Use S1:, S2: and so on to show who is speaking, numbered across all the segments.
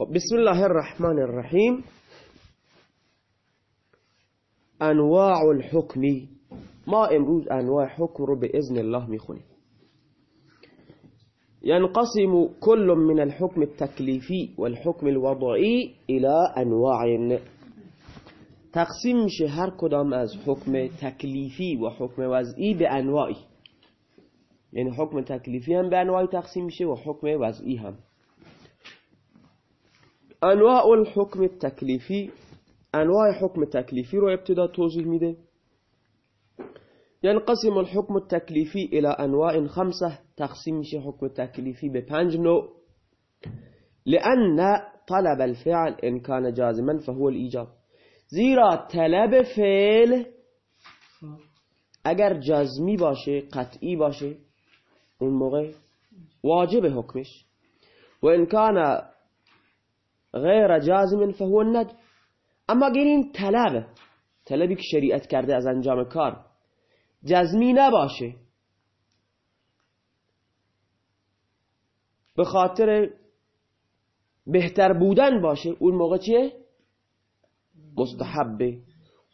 S1: خب بسم الله الرحمن الرحیم أنواع الحکمی ما امروز أنواع حکم رو به اذن الله میخونیم ينقسم كل من الحكم التكليفي والحكم الوضعي إلى أنواع. تقسیم میشه هر کدام از حکم تکلیفی و حکم وضعی یعنی حکم تکلیفی هم به انواعی تقسیم میشه و حکم وضعی هم. أنواع الحکم التکلیفی أنواع حکم تکلیفی رو ابتدا توضیح میده ينقسم الحكم التكليفي إلى أنواع خمسة تقسيم حكم تكليفي بپنج نوع. لأن طلب الفعل إن كان جازما فهو الإيجاب. زیرا طلب فعل اگر جزمی باشه قطعی باشه اون موقع واجب حکمش. و إن کان غیر جازم فهو الند اما این طلب طلبی که شریعت کرده از انجام کار جزمی نباشه به خاطر بهتر بودن باشه اون موقع چیه؟ مستحبه.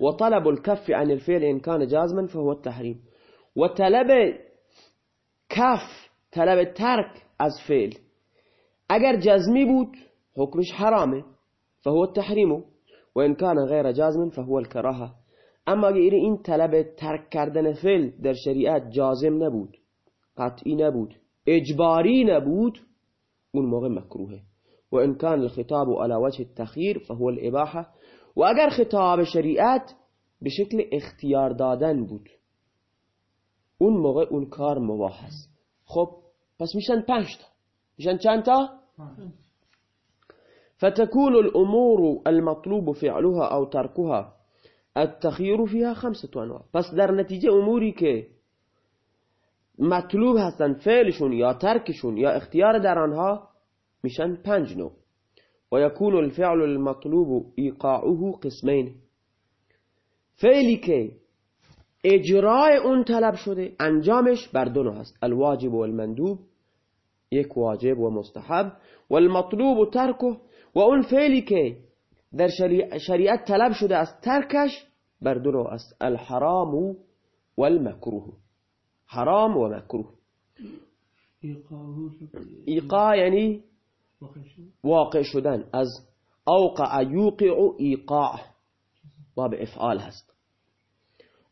S1: و طلب الكف عن الفعل ان كان جازما فهو التحریم. و طلب کف طلب ترک از فعل. اگر جزمی بود حکمش حرامه فهو التحریم و ان كان غیر جازم فهو الكراهة. أما اگر این طلب ترک کردن فعل در شریعت جازم نبود قطعی نبود اجباری نبود اون موقع مکروهه. و ان کان الخطاب على وجه التخییر فهو الإباحة. و اگر خطاب شریعت به شکل اختیار دادن بود اون موقع اون کار مباح خب پس میشن پنج تا. میشن چند تا؟ فتكون الأمور المطلوب فعلها أو تركها التخییر فيها خمسة أنواع. پس در نتیجه أموری که مطلوب هستن فعلشون یا ترکشون یا اختیار در آنها میشن پنج و یکون الفعل المطلوب ایقاعه قسمین. فعلی که اجرای اون طلب شده انجامش بر دو هست. الواجب و المندوب یک واجب و مستحب. و المطلوب ترکه و اون فعلی که در شریعت طلب شده از ترکش بر دو است. الحرام و المکروه حرام و مکروه. ایقا یعنی واقع شدن. از اوقع یوقع ایقاع. باب افعال هست.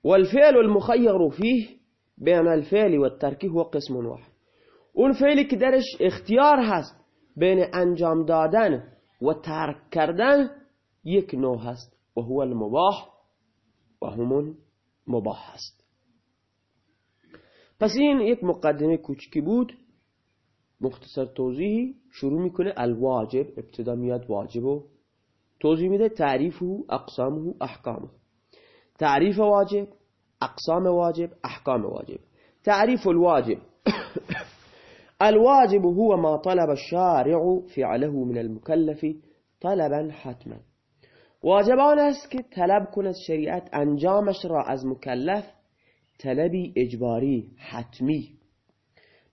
S1: والفعل المخير فيه بين الفعل والترك هو قسم واحد. اون فعلی که درش اختیار هست بین انجام دادن و ترک کردن یک نوع هست و هو المباح و همون مباح هست. پس این یک مقدمه کوچکی بود. مختصر توضیحی شروع می‌کنه الواجب ابتدا میاد واجب و توضیح میده تعریفه اقسامه احکامه. تعریف واجب اقسام واجب احکام واجب. تعریف الواجب الواجب هو ما طلب الشارع فعله من المكلف طلبا حتما. واجبان است که طلب کند شریعت انجامش را از مکلف طلبی اجباری حتمی.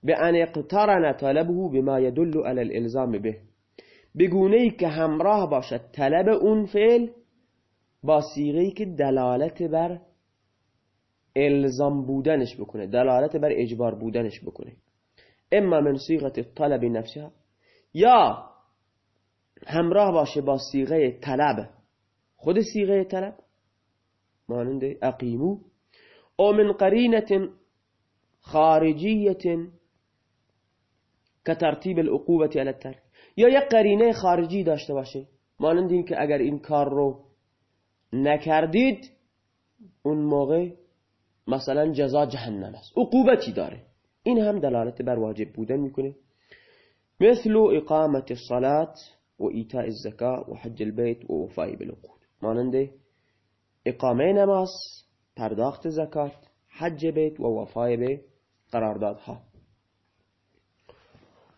S1: به ان اقترن طلبه بما يدل على الالزام به. بگونه ای که همراه باشد طلب اون فعل با سیغه‌ای که دلالت بر الزام بودنش بکنه دلالت بر اجبار بودنش بکنه. اما من صيغه الطلب نفسها. یا همراه باشه با سیغه طلب. خود سیغه طلب. مانند اقیمو. او من قرینة خارجیة كترتیب العقوبة على الترک. یا یک قرینه خارجی داشته باشه. مانند این که اگر این کار رو نکردید اون موقع مثلا جزا جهنم است. عقوبتی داره. این هم دلالت بر واجب بودن میکنه. مثل اقامت الصلاة و ایتاء الزکاة و حج البیت و وفای بالعقود. مانند اقامه نماز پرداخت زکات حج بیت و وفای به قراردادها.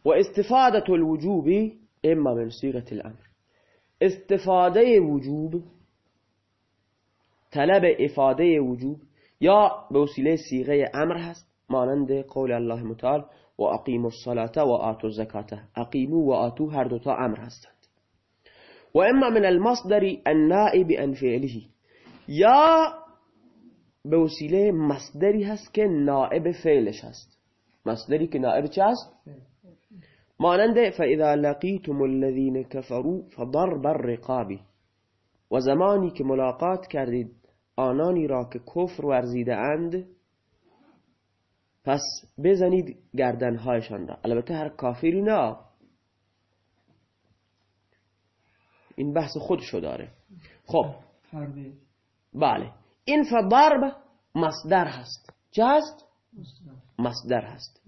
S1: و استفادة الوجوب اما من صيغه الامر. استفاده وجوب طلب افاده وجوب یا به وسیله صیغه أمر هست. مانند قول الله متعال و اقیموا الصلاة و آتوا الزکاة. اقیمو و آتو هر دوتا أمر هستند. و اما من المصدر النائب عن فعله. یا به وسیله مصدری هست که نائب فعلش هست. مصدری که نائب چه هست؟ مانند فاذا لقیتم الذین كفروا فضرب الرقاب. و زمانی که ملاقات کردید آنانی را که کفر ورزیده اند پس بزنید گردنهایشان را. البته هر کافری نه. این بحث خودشو داره. خب. بله. این فضرب مصدر هست. چه هست؟ مصدر هست.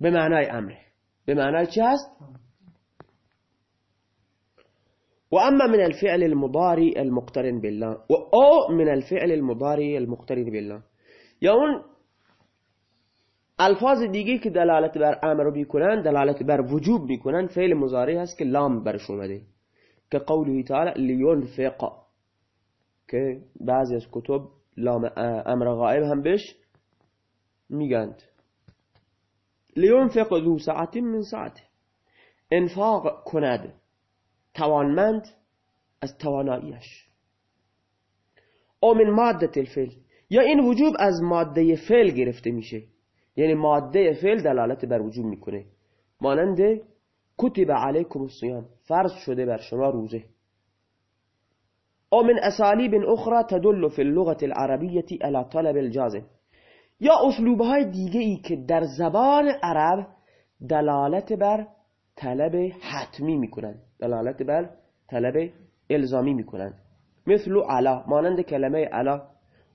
S1: به معنای امره. به معنای چه هست؟ و اما من الفعل المضارع المقترن بالله. و او من الفعل المضارع المقترن بالله. یا اون الفاظ دیگه که دلالت بر امر می‌کنن دلالت بر وجوب می‌کنن فعل مضارع هست که لام برش اومده. که قوله تعالی لینفق که بعضی از کتب لام امر غائب هم بش میگند. لینفق ذو ساعت من ساعته انفاق کند توانمند از تواناییش او من ماده الفعل. یا این وجوب از ماده فعل گرفته میشه. یعنی ماده فعل دلالت بر وجوب می‌کنه. مانند کتب علیکم الصیام فرض شده بر شما روزه. او من اسالیب اخرى تدل في اللغة العربية على طلب الجازم. یا اسلوبهای دیگه ای که در زبان عرب دلالت بر طلب حتمی می‌کنن دلالت بر طلب الزامی می‌کنن مثل علا مانند کلمه علا.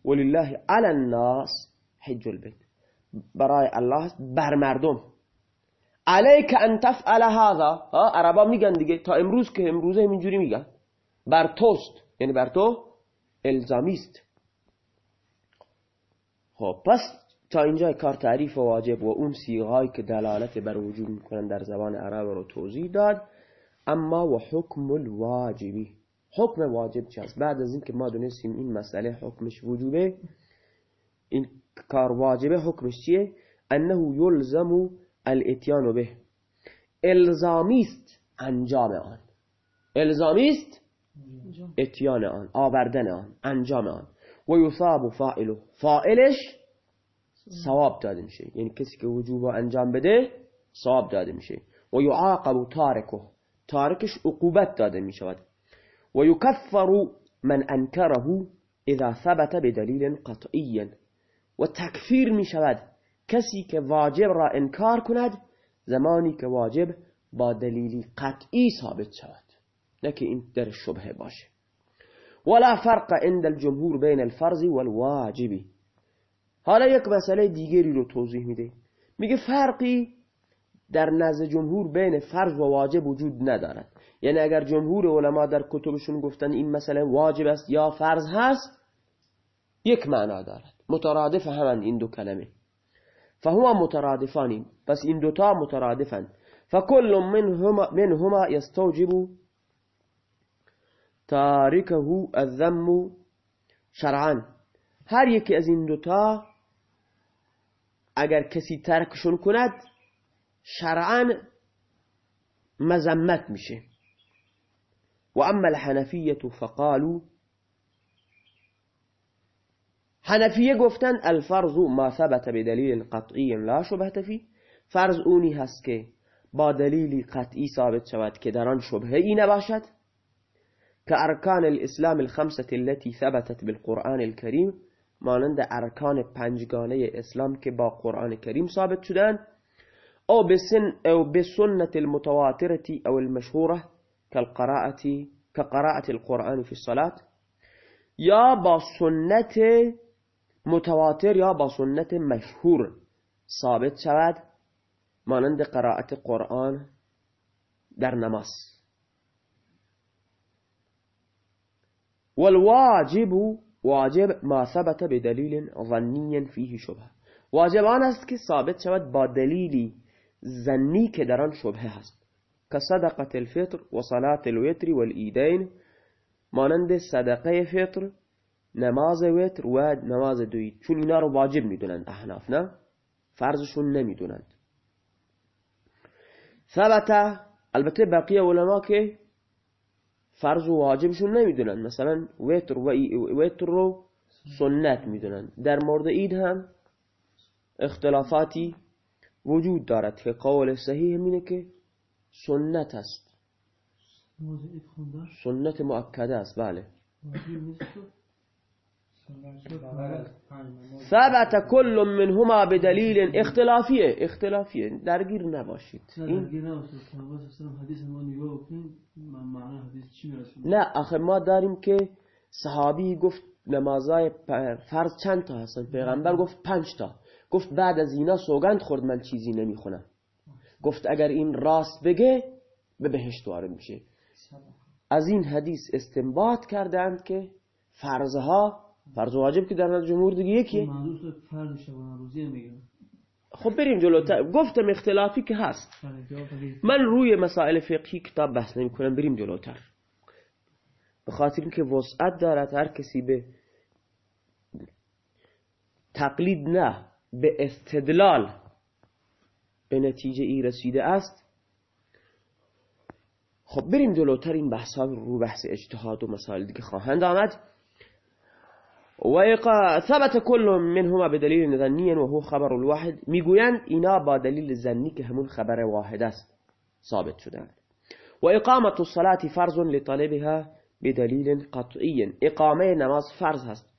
S1: ولله علی الناس حج البيت برای الله بر مردم. علیک ان تفعل هذا. عربا میگن دیگه. تا امروز که امروزه همینجوری میگن. بر توست. یعنی بر تو الزامی است. خب پس تا اینجا کار تعریف و واجب و اون سیغایی که دلالت بر وجود می‌کنن در زبان عرب رو توضیح داد. اما و حکم الواجبی. حکم واجب چه است؟ بعد از اینکه ما دونستیم این مسئله حکمش وجوبه این کار واجبه حکمش چیه؟ انه یلزم الاتیان به. الزامیست انجام آن. الزامیست اتیان آن آوردن آن انجام آن. و یصاب فاعله فاعلش ثواب داده میشه. یعنی کسی که وجوب انجام بده ثواب داده میشه. و یعاقب تارکه. تارکش عقوبت داده می‌شود. و یکفر من انکره اذا ثبت بدلیل قطعی و تکفیر می‌شود کسی که واجب را انکار کند زمانی که واجب با دلیلی قطعی ثابت شود. نه که این در شبه باشه. ولا فرق عند الجمهور بین الفرض والواجب. حالا یک مسئله دیگری رو توضیح میده. میگه فرقی در نزد جمهور بین فرض و واجب وجود ندارد. یعنی اگر جمهور علما در کتبشون گفتن این مسئله واجب است یا فرض هست یک معنا دارد. مترادف همند این دو کلمه. فهما مترادفان پس این دوتا مترادفن. فكل منهما, منهما يستوجب تاركه الذم شرعا. هر یکی از این دوتا اگر کسی ترکشون کند شرعا مزمت میشه. و اما الحنفیه فقالوا حنفیه گفتن الفرض ما ثبت بدلیل قطعی لا شبهت فی. فرض اونی هست که با دلیلی قطعی ثابت شود که در آن شبهه ای نباشد. که ارکان الاسلام الخمسة التي ثبتت بالقرآن الكريم مانند ارکان پنجگانه اسلام که با قرآن کریم ثابت شدن. أو بسن أو بسنة المتواترة أو المشهورة كالقراءة كقراءة القرآن في الصلاة. یا با سنت متواتر یا با سنت مشهور ثابت شود مانند قرائت قرآن در نماز. والواجب واجب ما ثبت بدلیل ظنی فیه شبه واجب آن است که ثابت شود با دلیلی زنی که در آن شبه هست كصدقة الفطر وصلاة الوتر والإيدين مانند صدقه فطر نماز وتر و نماز دوید چون اینا رو واجب می‌دونند احناف نه؟ فرضشون نمی‌دونند. ثبت البته بقیه علما که فرض و واجبشون نمی‌دونن مثلا وتر و وتر رو سنت می‌دونن در مورد اید هم اختلافاتی وجود دارد که قول صحیح اینه که سنت است. سنت مؤکده است. بله. ثبت کل منهما به دلیل اختلافیه. اختلافیه. درگیر نباشید. نه آخه ما داریم که صحابی گفت نمازای فرض چند تا هستن پیغمبر گفت پنج تا. گفت بعد از اینا سوگند خورد من چیزی نمی‌خونم. گفت اگر این راست بگه به بهشت وارد میشه. از این حدیث استنباط کردند که فرضها فرض واجب که در جمهور دیگه یکیه. خب بریم جلوتر گفتم اختلافی که هست. من روی مسائل فقهی کتاب بحث نمی کنم بریم جلوتر. به خاطر اینکه وسعت دارد هر کسی به تقلید نه به استدلال به نتیجه ای رسیده است. خب بریم جلوتر. این بحث رو بحث اجتهاد و مسائل دیگه خواهند آمد. و ثبت کل منهما به دلیل ظنی و هو خبر الواحد. میگویند اینا با دلیل زنی که همون خبر واحد است. ثابت شدند و اقامت الصلاة فرض لطالبها بدلیل قطعی إقامة نماز فرض هست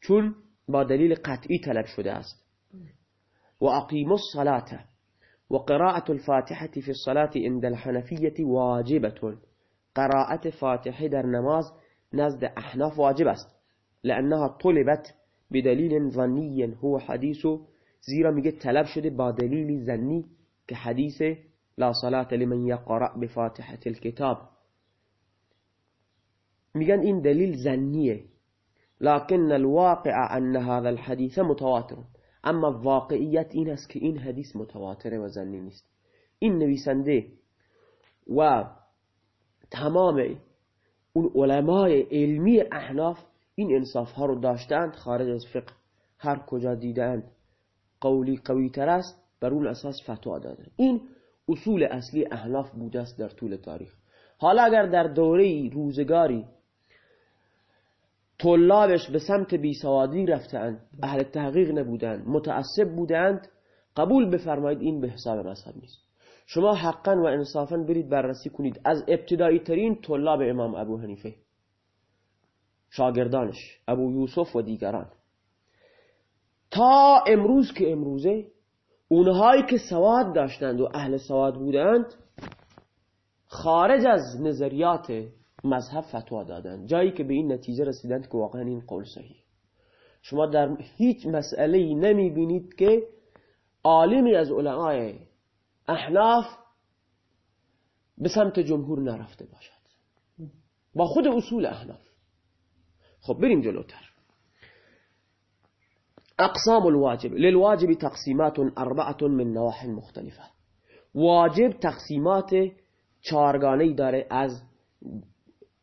S1: چون با دلیل قطعی طلب شده است. و اقیم الصلاة. و قراءة الفاتحة في الصلاة عند الحنفية واجبة. قراءة فاتحة در نماز نزد أحناف واجب است. لأنها طلبت بدلیل ظنی هو حدیث زیرا میگه طلب شده با دلیل زنی که حدیث لا صلاة لمن يقرأ بفاتحة الكتاب. میگن این دلیل زنیه لكن الواقع ان هذا الحديث متواتر. اما واقعیت این است که این حدیث متواتره و زنی نیست. این نویسنده و تمام اون علمای علمی احناف این انصاف ها رو داشتند خارج از فقه. هر کجا دیدند قولی قوی تر است بر اون اساس فتوا دادن. این اصول اصلی احناف بوده است در طول تاریخ. حالا اگر در دوره روزگاری طلابش به سمت بیسوادی رفتند اهل تحقیق نبودند متعصب بودند قبول بفرمایید این به حساب مذهب نیست. شما حقا و انصافا برید بررسی کنید. از ابتدایی ترین طلاب امام ابو حنیفه. شاگردانش ابو یوسف و دیگران. تا امروز که امروزه اونهایی که سواد داشتند و اهل سواد بودند خارج از نظریات مذهب فتوا دادند. جایی که به این نتیجه رسیدند که واقعا این قول صحیح. شما در هیچ مسئله نمی بینید که عالمی از علمای احناف به سمت جمهور نرفته باشد. با خود اصول احناف. خب بریم جلوتر. اقسام الواجب. للواجب تقسیمات اربعة من نواح مختلفة. واجب تقسیمات چارگانه داره از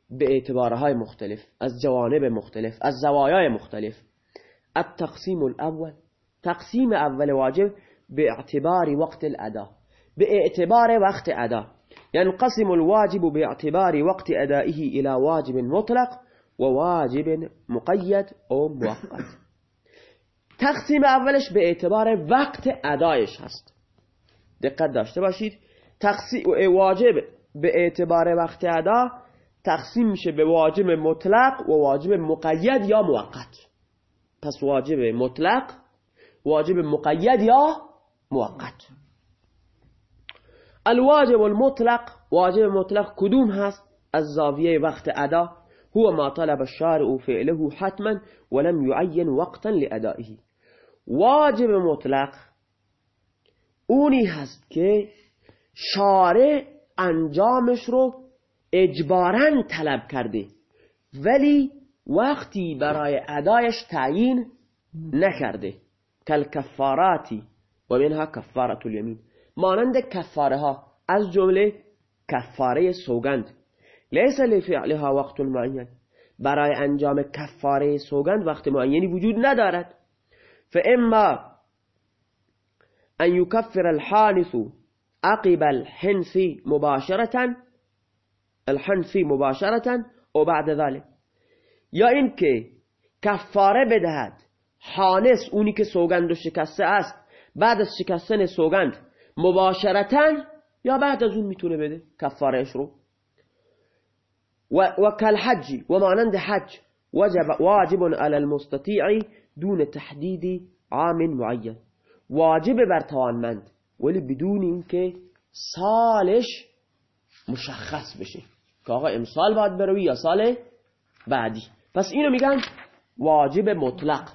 S1: به اعتبارهای مختلف از جوانب مختلف از زوایای مختلف. التقسیم الأول. تقسیم اول واجب به اعتبار وقت الادا به اعتبار وقت ادا ينقسم الواجب باعتبار وقت أدائه إلى واجب مطلق. وواجب مقید او موقت. تقسیم اولش به اعتبار وقت ادایش هست. دقت داشته باشید. تقسیم واجب به اعتبار وقت ادا تقسیم میشه به واجب مطلق و واجب مقید یا موقت. پس واجب مطلق واجب مقید یا موقت. الواجب المطلق واجب مطلق کدوم هست؟ از زاویه وقت ادا. هو ما طلب الشارع فعله حتما ولم يعين وقتا لأدائه. واجب مطلق. اونی هست که شارع انجامش رو اجبارا طلب کرده ولی وقتی برای ادایش تعیین نکرده. کل کفاراتی و منها کفارت الیمین. مانند کفاره ها از جمله کفاره سوگند. لیس لفعلها وقت معین. برای انجام کفاره سوگند وقت معینی وجود ندارد. فاما ان يكفر الحانث عقب الحنث مباشرة الحنثی مباشرتا و بعد ذلك یا اینکه کفاره بدهد حانس اونی که سوگند و شکسته است بعد از شکستن سوگند مباشرتا یا بعد از اون می‌تونه بده کفارهش رو؟ و, و کالحج و مانند حج. وجب واجب على المستطيع دون تحدید عام معین واجب بر توانمند ولی بدون اینکه سالش مشخص بشه. که آقا امسال باید بروی یا سال بعدی. پس اینو میگن واجب مطلق.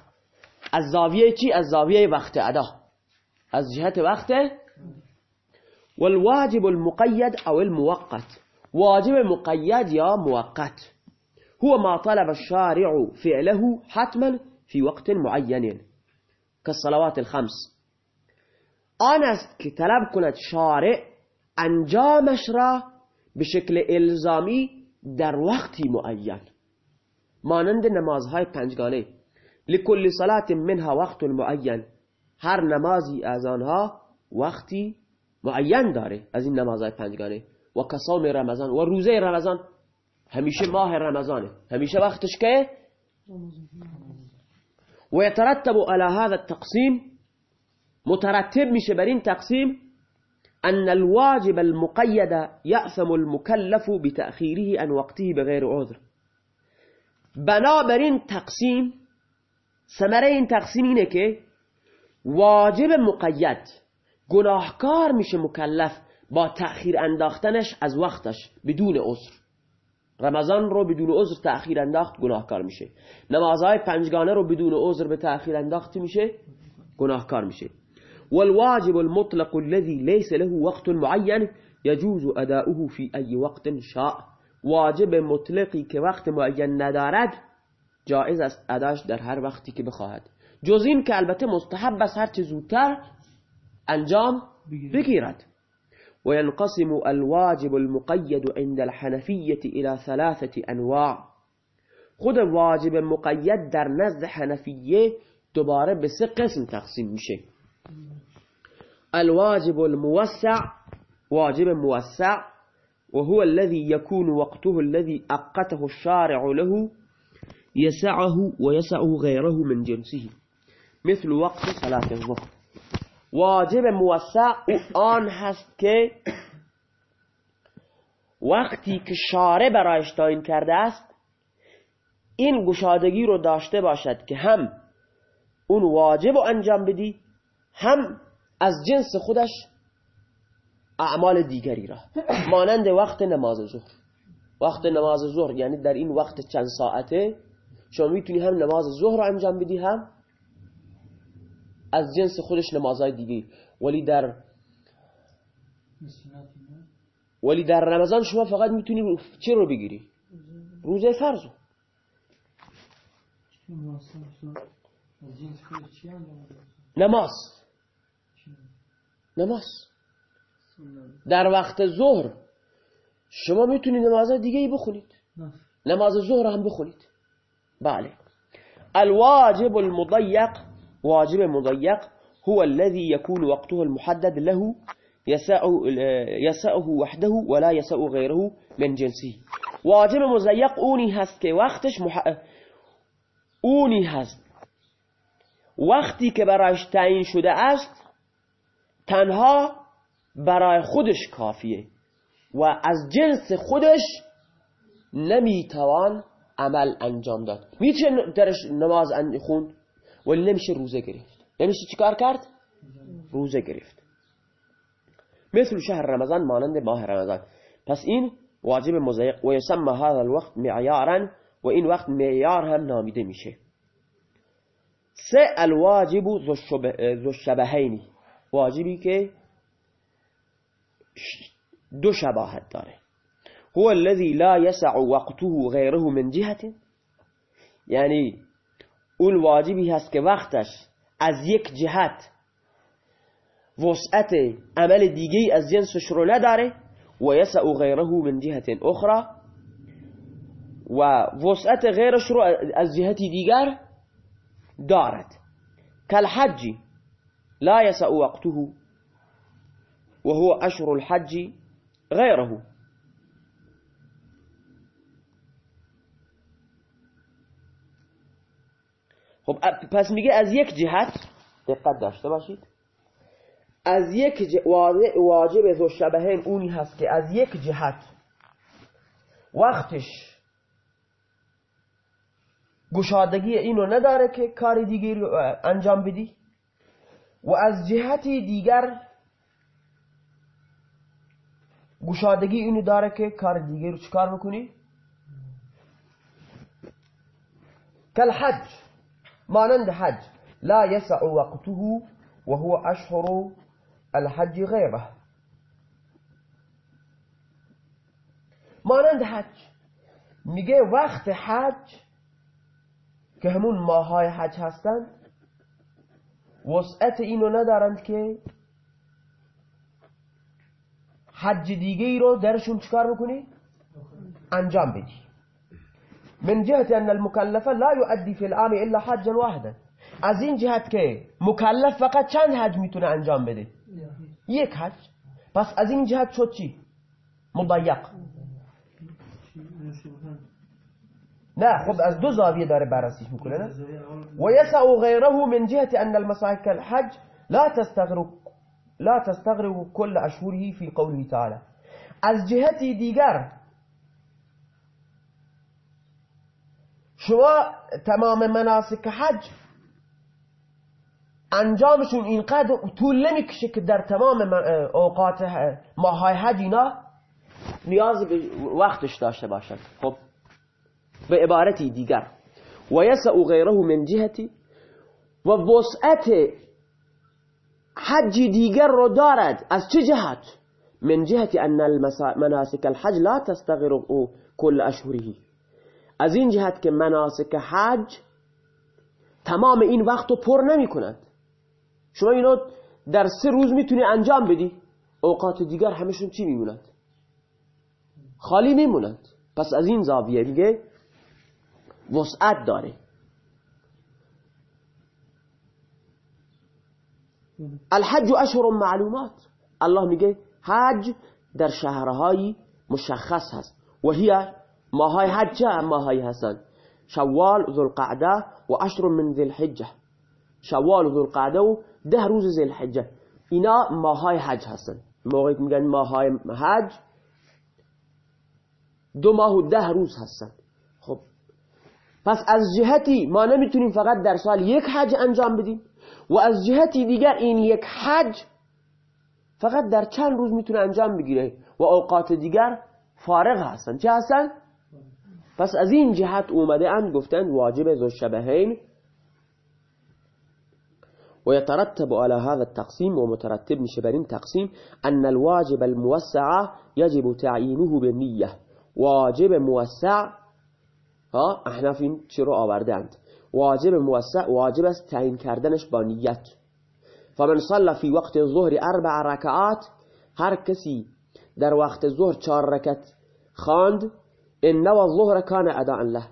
S1: از زاویه چی؟ از زاویه وقت ادا. از جهت وقت. والواجب المقید أو الموقت. واجب مقید یا موقت هو ما طلب الشارع فعله حتما في وقت معين. كالصلوات الخمس. آن است که طلب کند شارع انجامش را به شکل الزامی در وقتی معین مانند نمازهای پنجگانه لكل صلاة منها وقت معین هر نمازی از آنها وقتی معین داره. از این نمازهای پنجگانه و کسام رمضان و روزه رمضان. همیشه ماه رمضانه. همیشه وقتش که و يترتب على هذا التقسيم مترتب میشه بر این تقسیم أن الواجب المقيد يأثم المكلف بتأخيره عن وقته بغير عذر. بنابراین تقسیم ثمره این تقسیم اینه که واجب مقید گناهکار میشه مکلف. با تأخیر انداختنش از وقتش بدون عذر. رمضان رو بدون عذر تأخیر انداخت گناهکار میشه. نمازهای پنجگانه رو بدون عذر به تأخیر انداخت میشه گناهکار میشه. والواجب المطلق الذي ليس له وقت معين يجوز أداؤه في أي وقت شاء. واجب مطلقی که وقت معین ندارد جائز است اداش در هر وقتی که بخواهد. جز این که البته مستحب است هر چه زودتر انجام بگیرد. وينقسم الواجب المقيد عند الحنفية إلى ثلاثة أنواع. خود واجب مقید در نزد حنفیه دوباره به سه قسم تقسیم میشه. الواجب الموسع واجب موسع وهو الذي يكون وقته الذي أقته الشارع له يسعه ويسعه غيره من جنسه. مثل وقت صلاة الظهر. واجب موسع آن هست که وقتی که شارع برایش تعیین کرده است این گشادگی رو داشته باشد که هم اون واجب رو انجام بدی هم از جنس خودش اعمال دیگری را. مانند وقت نماز ظهر. وقت نماز ظهر یعنی در این وقت چند ساعته شما می‌تونی هم نماز ظهر رو انجام بدی هم از جنس خودش نمازهای دیگه. ولی در ولی در رمضان شما فقط می‌تونی چه رو بگیری؟ روزه فرض نماز. نماز. در وقت ظهر شما می‌تونید نماز دیگه ای بخونید نماز ظهر هم بخونید. بله. الواجب المضيق واجب مضيق هو الذي يكون وقته المحدد له يسعه وحده ولا يسع غيره من جنسه واجب مضيق اونی هست که وقتش مح... اونی هست. وقتی که برایش تعیین شده است تنها برای خودش کافیه و از جنس خودش نمی‌توان عمل انجام داد. میشه درش نماز خوند؟ ولی نمیشه روزه گرفت نمیشه چیکار کرد روزة گرفت مثل شهر رمضان مانند ماه رمضان. پس این واجب مزایق و یسمى هذا الوقت معیارا و این وقت معیار هم نامیده میشه. سه الواجب ذو الشبهینی واجبی که دو شباهت داره. هو الذي لا يسع وقته غيره من جهة. یعنی اون واجبی هست که وقتش از یک جهت وسعت عمل دیگه از جنسش رو نداره و یسع غیره من جهت أخرى و وسعت غیرش رو از جهتی دیگر دارد. كالحج لا يسع وقته وهو أشهر الحج غيره خب پس میگه از یک جهت دقت داشته باشید. از یک واجب ذو شبهین اونی هست که از یک جهت وقتش گشادگی اینو نداره که کار دیگری انجام بدی. و از جهتی دیگر گشادگی اینو داره که کار دیگری رو چکار بکنی؟ کل حج مانند حج. لا يسع وقته وهو أشهر الحج غيره. مانند حج. میگه وقت حج که همون ماهای حج هستند وسعت اینو ندارند که حج دیگه ای رو درشون چکار بکنی؟ انجام بدی. من جهت أن المكلفه لا يؤدي في العام إلا حجا واحدا. از این جهت که مکلف فقط چند حج میتونه انجام بده؟ یک حج. از این جهت شد چی؟ مضیق. نه خب از دو زاویه داره بررسیش میکنه نه؟ غیره من جهت ان المساک الحج لا تستغرق لا تستغرق كل أشهره في قوله تعالى از جهتی دیگر شما تمام مناسک حج انجامشون اینقدر طول نمی‌کشه که در تمام اوقات ماهای حج اینا نیاز به وقتش داشته باشد خب به عبارتی دیگر. و غیره من جهتی و وسعت حج دیگر رو دارد. از چه جهت؟ من جهت ان مناسک الحج لا تستغرق کل اشهره. از این جهت که مناسک حج تمام این وقت رو پر نمی کند شما اینو در سه روز می‌تونی انجام بدی. اوقات دیگر همشون چی میموند خالی میموند پس از این زاویه دیگه وسعت داره. الحج اشهر معلومات. الله میگه حج در شهرهای مشخص هست. و هی ماهای حج چه ماهایی هستن شوال ذو القعده و عشر من ذی الحجه شوال ذو القعده و ده روز ذی الحجه اینا ماهای حج هستن موقعی که میگن ماهای حج. دو ماه و ده روز هستن خب. پس از جهتی ما نمیتونیم فقط در سال یک حج انجام بدیم و از جهتی دیگر این یک حج فقط در چند روز میتونه انجام بگیره و اوقات دیگر فارغ هستن. چه هستن؟ پس از این جهت اومده اند گفتن واجب ذو شبهین ويترتب على هذا التقسيم ومترتب من تقسيم أن الواجب الموسع يجب تعيينه بالنية واجب موسع ها إحنا فين چرا آوردند واجب موسع واجب است تعیین کردنش با نیت. فمن صلى في وقت الظهر أربع ركعات هر کسی در وقت ظهر چهار رکت خواند ان نوى الظهر كان أداء له.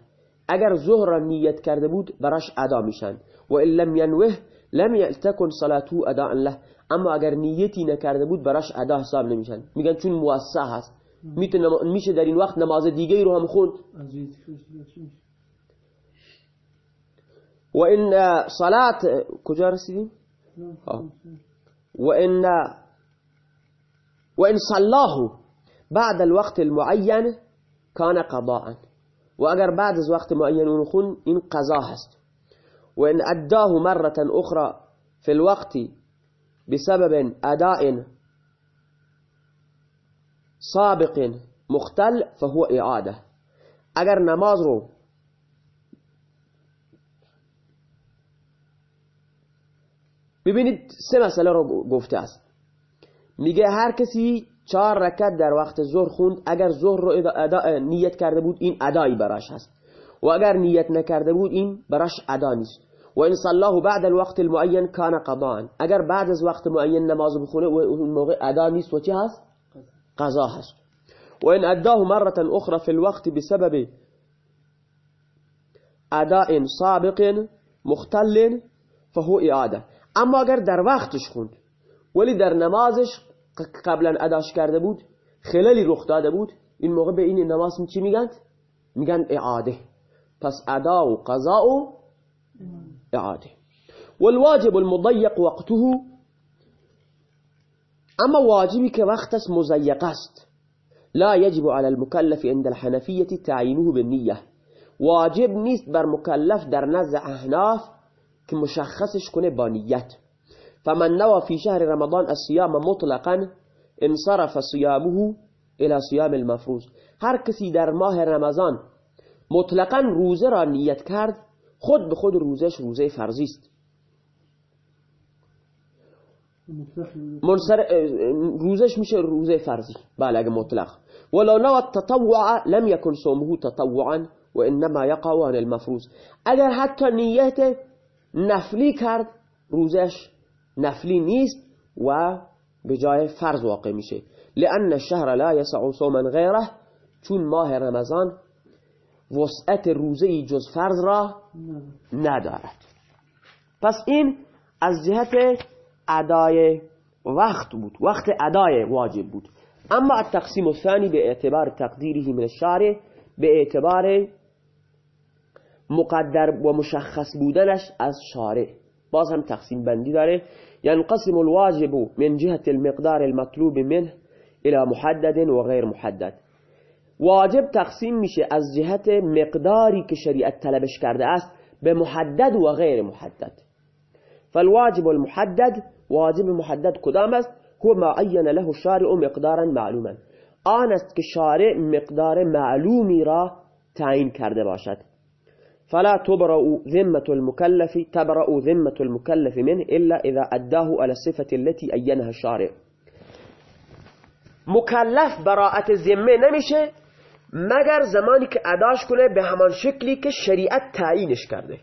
S1: اگر ظهر نیت کرده بود براش ادا میشن و ان لم ينوه لم تكن صلاته أداء له. أما اگر نیتی نکرده بود براش ادا حساب نمیشن میگن چون موسع هست. میشه در این وقت نماز دیگه رو هم خوند و این صلات کجا رسیدیم؟ و این و این صلاه بعد الوقت المعین کان قضاء. و اگر بعد از وقت معین اون خون این قضا هست. و این أداه مرة أخرى في الوقت بسبب أداء سابق مختل فهو إعادة. اگر نماز رو ببینید سه مسئله رو گفته است. میگه هر کسی چهار رکت در وقت ظهر خوند. اگر ظهر رو ادا نیت کرده بود این ادایی براش هست. و اگر نیت نکرده بود این براش ادا نیست. و این صلاه بعد الوقت المعین کان قضاء اگر بعد از وقت معین نماز بخونه و اون موقع ادا نیست و چه هست؟ قضا هست. و این اداه مرة أخرى في الوقت بسبب اداء سابق مختل فهو اعاده. اما اگر در وقتش خوند ولی در نمازش قبلا اداش کرده بود خلالی رخ داده بود. این موقع به این نماز چی میگن؟ میگن اعاده. پس ادا و قضا و اعاده. والواجب المضيق وقته. اما واجبی که وقتش مزیق است. لا يجب على المكلف عند الحنفية تعيينه بالنية واجب نیست بر مکلف در نزد احناف که مشخصش کنه با فمن نوى في شهر رمضان الصيام مطلقا انصرف صيامه إلى صيام المفروض. هر کسی در ماه رمضان مطلقا روزه را نیت کرد خود به خود روزش روزه فرضی است. منصر... روزش میشه روزه فرضی. بله اگه مطلق. ولو نوى التطوع لم يكن صومه تطوعا وإنما يقع عن المفروض. اگر حتی نیت نفلی کرد روزش نفلی نیست و به جای فرض واقع میشه. لان الشهر لا يسع صوما غیره چون ماه رمضان وسعت روزه جز فرض را ندارد. پس این از جهت ادای وقت بود. وقت ادای واجب بود. اما التقسیم الثانی به اعتبار تقدیره من الشارع به اعتبار مقدر و مشخص بودنش از شارع باز هم تقسیم بندی داره. ينقسم الواجب من جهة المقدار المطلوب منه إلى محدد و غیر محدد. واجب تقسیم میشه از جهت مقداری که شریعت طلبش کرده است به محدد محدد. فالواجب المحدد واجب محدد کدام است؟ هو ما عین له الشارع مقدارا معلوما. آن است مقدار معلومی را تعیین کرده باشد. فلا تبرأ ذمة المكلف تبرأ ذمة المكلف منه إلا إذا أداه على الصفة التي أينها الشارع. مکلف براعت ذمه نمیشه مگر زمانی که اداش کنه به همان شکلی که شریعت تعیینش کرده.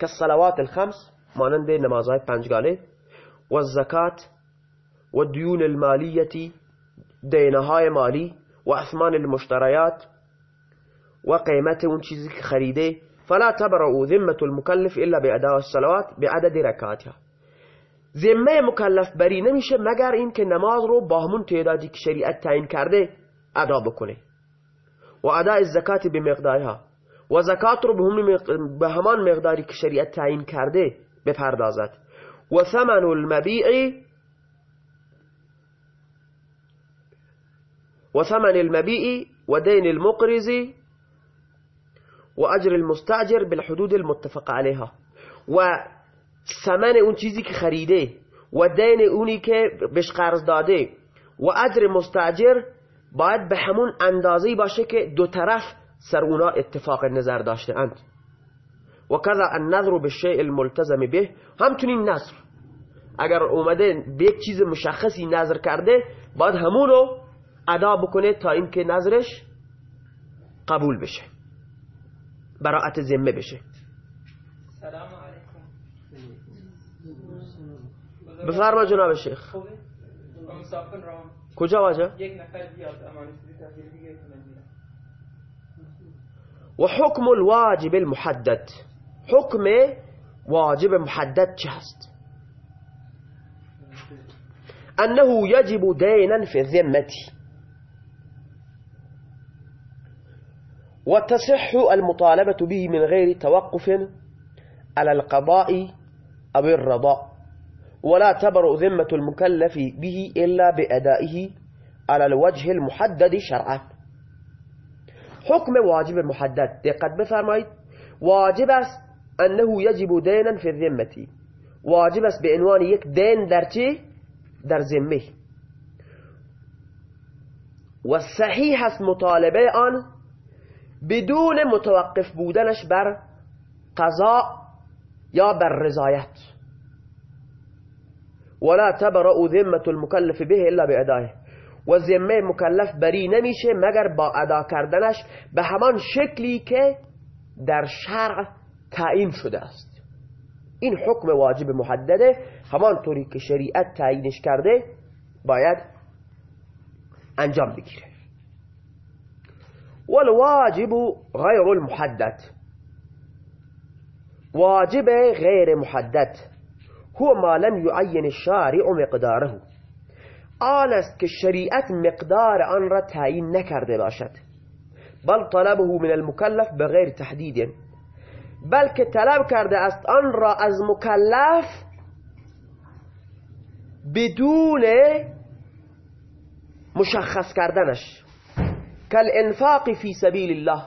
S1: که صلوات الخمس مانند نمازهای پنجگانه و الزکات و دیون المالیتی دینهای مالی و اثمان المشتریات و قیمت اون چیزی که خریده فلا تبرأ ذمة المكلف إلا بأداء الصلوات بعدد رکاتها ذمة مکلف بری نمیشه مگر این که نماز رو با همون تعدادی که کرده ادا بکنه. و اداء الزکات بمقدارها. و زکات رو به همان مقداری که شریعت تعیین کرده بپردازد. و ثمن المبیع و ثمن المبیع و اجر المستأجر بالحدود المتفق عليها. و ثمن اون چیزی که خریده و دین اونی که بهش قرض داده و اجر مستأجر باید به همون اندازه‌ای باشه که دو طرف سر اونا اتفاق نظر داشته اند. و کذا النظر بالشيء الملتزم به همچنین نظر اگر اومده به یک چیز مشخصی نظر کرده باید همونو ادا بکنه تا اینکه نظرش قبول بشه. براعت ذمه بشه
S2: سلام علیکم
S1: بفرما جناب شیخ کجا واجه؟
S2: یک نفر بیاد
S1: وحكم الواجب المحدد. حكم واجب محدد چه هست؟ أنه يجب دينا في الذمة وتصح المطالبة به من غير توقف على القضاء أو الرضاء. ولا تبرأ ذمة المكلف به إلا بأدائه على الوجه المحدد شرعا. حكم واجب محدد. دقت بفرمایید واجب است أنه یجب دینا فی الذمة. واجب است به یک دین در چی؟ در ذمه. و صحیح است مطالبه آن بدون متوقف بودنش بر قضاء یا بر رضایت. ولا تبرأ ذمة المكلف به الا بأدائه. و ذمه مکلف بری نمیشه مگر با ادا کردنش به همان شکلی که در شرع تعیین شده است. این حکم واجب محدده. همان طوری که شریعت تعیینش کرده باید انجام بگیره. والواجب غیر المحدد واجب غیر محدد هو ما لم يعين الشارع مقداره. آن است که شریعت مقدار آن را تعیین نکرده باشد. بل طلبه من المکلف بغیر تحدید بلکه طلب کرده است آن را از مکلف بدون مشخص کردنش. کل انفاق فی سبیل الله.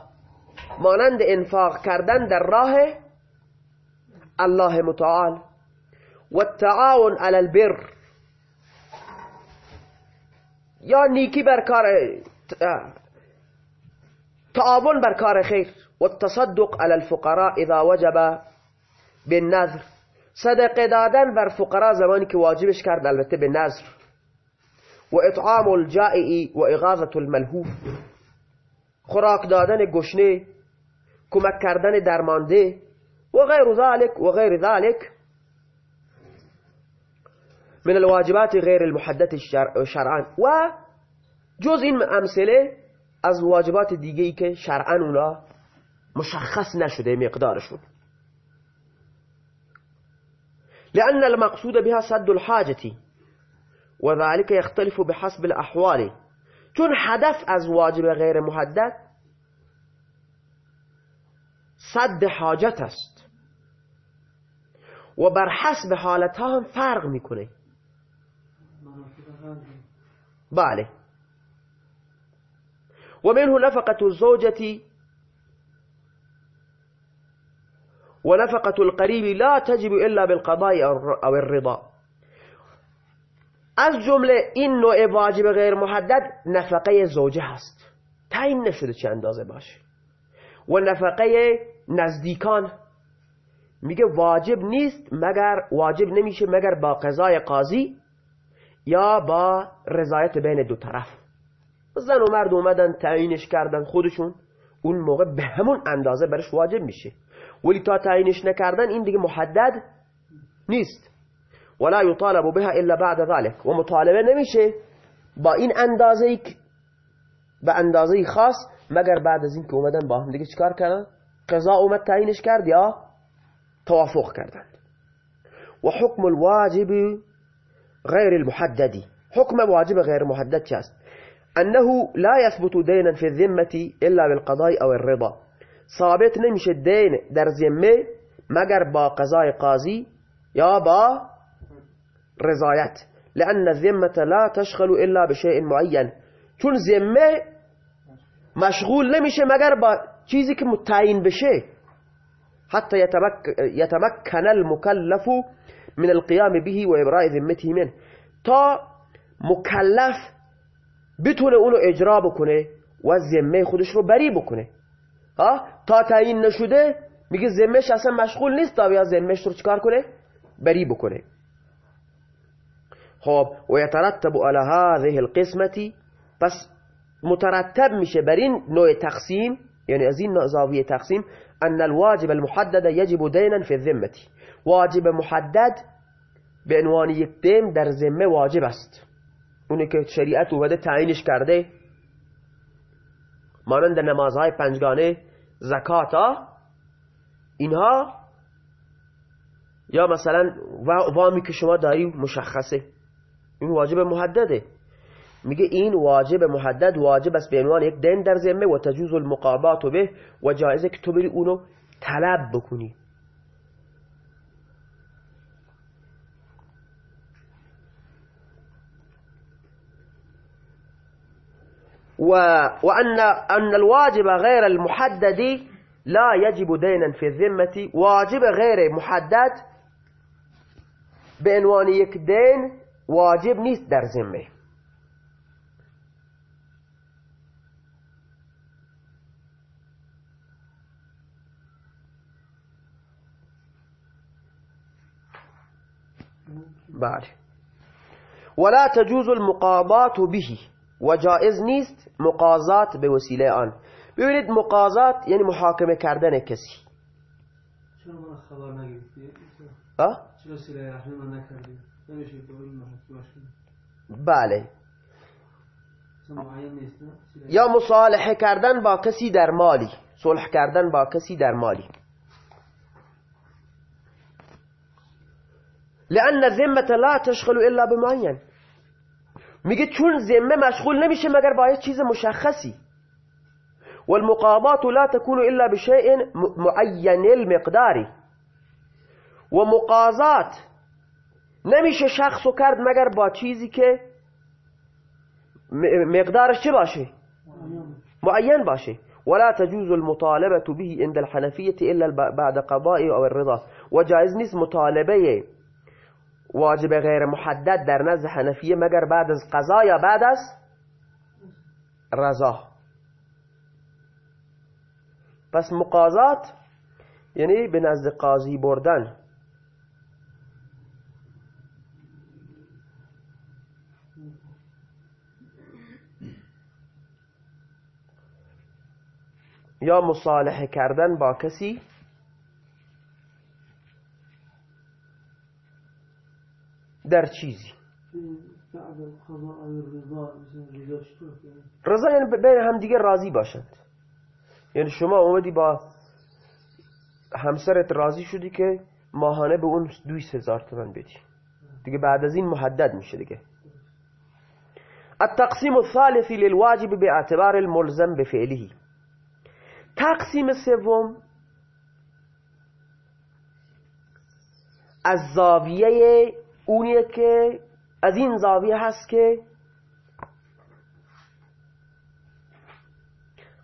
S1: مانند إنفاق کردن در راه الله متعال. و التعاون علی البر. یا نیکی بر کار تعاون بر کار خیر. و التصدق علی الفقراء إذا وجب بالنذر. صدقه دادن بر فقرا زمانی که واجبش کرد البته به نظر و اطعام الجائع و اغاظة الملهوف. خوراک دادن گشنه کمک کردن درمانده و غیر ذلك و غیر ذلك من الواجبات غیر المحدد شرعا. و جز این امثله از واجبات دیگه ای که شرعا اونا مشخص نشده مقدارشون. لأن المقصود بها سد الحاجة وذلك يختلف بحسب الأحوال. چون هدف از واجب غیر محدد صد حاجت است. و بر حسب حالتها هم فرق می‌کنه. بله. ومنه نفقة الزوجة ونفقة القريب لا تجب إلا بالقضاء أو الرضا. از جمله این نوع واجب غیر محدد نفقه زوجه هست. تعیین نشده چه اندازه باشه. و نفقه نزدیکان. میگه واجب نیست مگر واجب نمیشه مگر با قضای قاضی یا با رضایت بین دو طرف. زن و مرد اومدن تعیینش کردن خودشون. اون موقع به همون اندازه برش واجب میشه. ولی تا تعیینش نکردن این دیگه محدد نیست. ولا يطالب بها إلا بعد ذلك. و مطالبه نمیشه با این اندازه به اندازه خاص مگر بعد از این که اومدن با هم دیگه چیکار کردن؟ قضا اومد تعیینش کرد یا توافق کردن؟ و حکم الواجب غیر المحددی حکم واجب غیر محدد است؟ انه لا يثبت دینا في الذمة الا بالقضاء أو الرضا. ثابت نمیشه دین در ذمه مگر با قضای قاضی یا با رضایت لأن الذمة لا تشغل إلا بشيء معين. چون ذمة مشغول نمیشه مگر با چیزی که متعین بشه. حتى يتمكن المكلف من القيام به و ابراء ذمته منه تا مکلف بتونه اونو اجرا بکنه و ذمه خودش رو بری بکنه. ها؟ تا تعیین نشده میگه ذمهش أصلا مشغول نیست تا بیا ذمهش رو چکار کنه؟ بری بکنه. خب و یترتب على هذه القسمتی پس مترتب میشه بر این نوع تقسیم یعنی از این زاویه تقسیم ان الواجب المحدد يجب دینا في الذمه واجب محدد به عنوان یک دین در ذمه واجب است. اونی که شریعت اومده تعیینش کرده. مانند نمازهای پنجگانه زکات اینها یا مثلا وامی که شما داری مشخصه. این واجب محدده. میگه این واجب محدد واجب است به عنوان یک دین در ذمه و تجوز المقابات به و جایزه که تو بری اونو طلب بکنی. و وأن أن الواجب غير المحدد لا يجب دينا في الذمة. واجب غير محدد بعنوان یک دین واجب نیست در ذمه. بله. ولا تجوز المقاضات به. و جائز نیست مقاضات به وسیله آن. ببینید مقاضات یعنی محاکمه کردن کسی.
S3: چرا من خبر نگرفتی؟ چرا سیله رحمی من نکردی؟ باشه
S1: بله. یا مصالحه کردن با کسی در مالی. صلح کردن با کسی در مالی. لأن الذمة لا تشغل الا بمعین میگه چون ذمه مشغول نمیشه مگر با یه چیز مشخصی. والمقاضات لا تكون إلا بشيء معين المقدار. و مقاضات نمیشه شخص و کرد مگر با چیزی که مقدارش چه باشه؟ معين باشه. ولا تجوز المطالبة به عند الحنفية إلا الب- بعد قضاء أو الرضا. وجائز نیست مطالبه واجب غیر محدد در نزد حنفیه مگر بعد از قضا یا بعد از رضا. پس مقاضات یعنی به نزد قاضی بردن. یا مصالحه کردن با کسی در چیزی.
S3: رضا
S1: یعنی بین همدیگه راضی باشند. یعنی شما اومدی با همسرت راضی شدی که ماهانه به اون دویست هزار تومن بدی. دیگه بعد از این محدد میشه دیگه. التقسیم الثالث للواجب باعتبار الملزم بفعله. تقسیم سوم از زاویه اونیه که از این زاویه هست که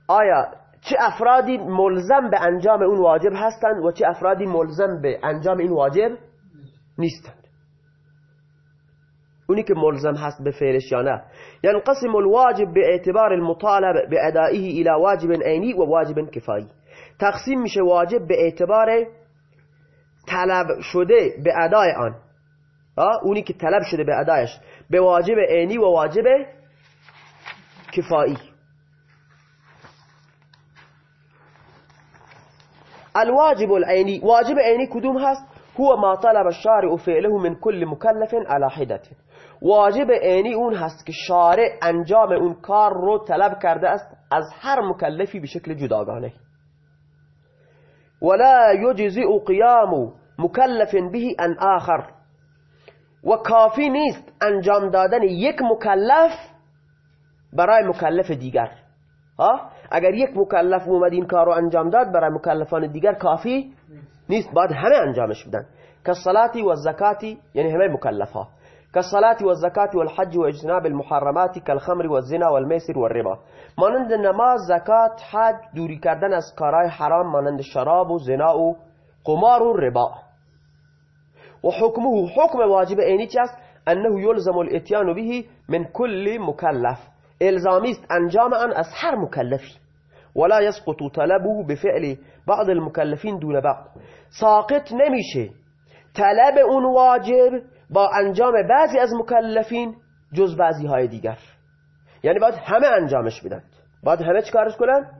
S1: آیا چه افرادی ملزم به انجام اون واجب هستند و چه افرادی ملزم به انجام این واجب نیستند اونی که ملزم هست به فعلش یا نه. ينقسم الواجب باعتبار المطالب بأدائه إلى واجب عيني و واجب کفایی. تقسیم میشه واجب به اعتبار طلب شده به ادای آن. ها؟ اونی که طلب شده به ادایش. به واجب عینی و واجب کفایی. الواجب العيني واجب عيني کدوم هست؟ هو ما طلب الشارع فعله من كل مكلف على حدة واجب عینی اون هست که شارع انجام اون کار رو طلب کرده است از هر مکلفی به شکل جداگانه. ولا يجزئ قيام مكلف به ان آخر. و کافی نیست انجام دادن یک مکلف برای مکلف دیگر. ها؟ اگر یک مکلف اومد این کار رو انجام داد برای مکلفان دیگر کافی نیست. باید همه انجامش بدن. کالصلاة والزکاة یعنی همه مکلف ها كالصلاة والزكاة والحج واجتناب المحرمات كالخمر والزنا والميسر والربا. مانند نماز زکات حج دوری کردن از کارهای حرام مانند شراب و زنا و قمار حکم واجب چی است؟ انه یلزم الاتیان به من کل مکلف. الزامی است انجام آن از هر ولا يسقط طلبه بفعل بعض المكلفين دون بعض. ساقط نمیشه. طلب اون واجب با انجام بعضی از مکلفین جز بعضی های دیگر. یعنی باید همه انجامش بدن. باید همه چیکارش کنن؟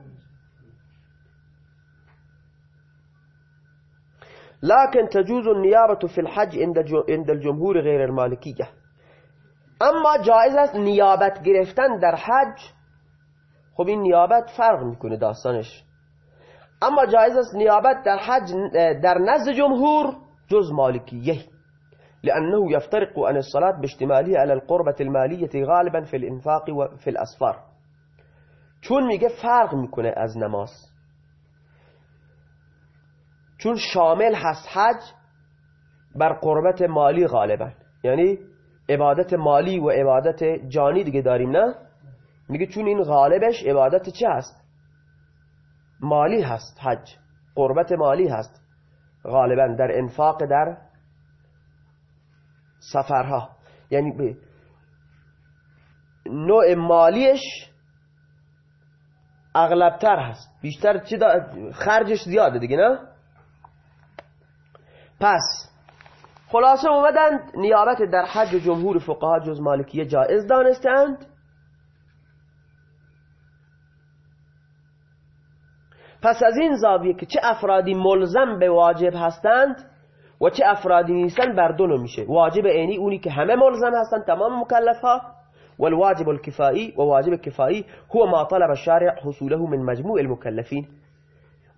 S1: لكن تجوز النيابة في الحج عند الجمهور غير المالكية اما جایز است نیابت گرفتن در حج. خب این نیابت فرق می‌کنه داستانش. اما جایز است نیابت در حج در نزد جمهور جز مالکیه. لأنه يفترق عن الصلاة باشتماله على القربة المالية غالبا في الانفاق وفي الأسفار. چون میگه فرق می‌کنه از نماز. چون شامل هست حج بر قربت مالی غالبا. یعنی عبادت مالی و عبادت جانی دیگه داریم نه؟ میگه چون این غالبش عبادت چه هست؟ مالی هست حج. قربت مالی هست. غالبا در انفاق در سفرها. یعنی نوع مالیش اغلبتر هست. بیشتر چی خرجش زیاده دیگه نه؟ پس خلاصه اومدند نیابت در حج جمهور فقها جز مالکیه جائز دانستند. پس از این زاویه که چه افرادی ملزم به واجب هستند و چه افرادی نیستن بر دو میشه. واجب عینی اونی که همه ملزم هستند تمام مکلف ها والواجب الكفائي وواجب الكفائي هو ما طلب الشارع حصوله من مجموع المكلفين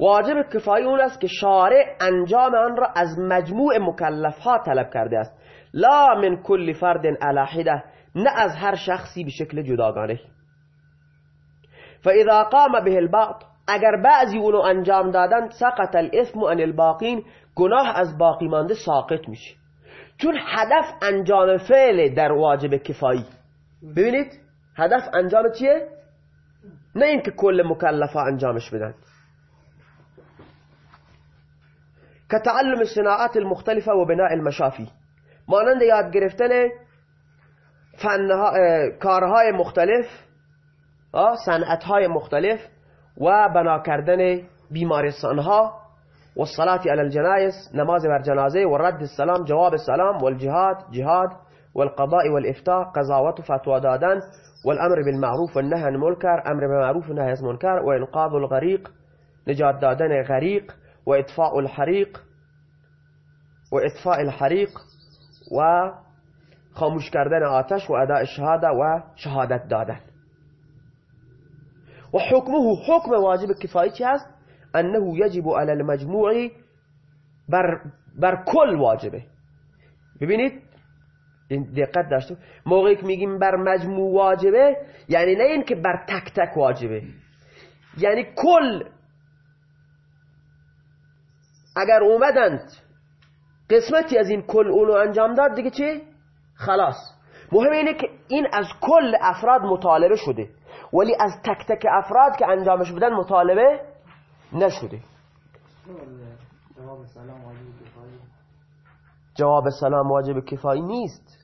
S1: واجب کفایی اون است که شارع انجام آن را از مجموع مکلف ها طلب کرده است. لا من کل فرد على نه از هر شخصی به شکل جداگانه. فاذا قام به البعض اگر بعضی اونو انجام دادن سقط الاثم عن الباقین گناه از باقی مانده ساقط میشه. چون هدف انجام فعل در واجب کفایی. ببینید هدف انجام چیه؟ نه اینکه کل مکلفا انجامش بدن. كتعلم الصناعات المختلفة وبناء المشافي مانند یاد گرفتن فنها کارهای مختلف صنعتهای مختلف و بنا کردن بیمارستانها و الصلاة على الجنائز نماز بر جنازه و رد السلام جواب السلام والجهاد جهاد والقضاء والإفتاء قضاوت و فتوى دادن والأمر بالمعروف والنهي عن المنكر أمر بالمعروف والنهي عن المنكر وإنقاذ الغريق نجات دادن غريق وإطفاء الحريق وإطفاء الحريق و خاموش کردن آتش و اداء شهادة و شهادت دادن و حکمه حکم واجب کفایی چی هست؟ انه یجب على المجموع بر, بر کل واجبه. ببینید؟ دقت داشته موقعی که میگیم بر مجموع واجبه یعنی نه این که بر تک تک واجبه. یعنی کل اگر اومدند قسمتی از این کل اونو انجام داد دیگه چی؟ خلاص. مهم اینه که این از کل افراد مطالبه شده. ولی از تک تک افراد که انجامش بدن مطالبه نشده جواب سلام واجب کفایی نیست.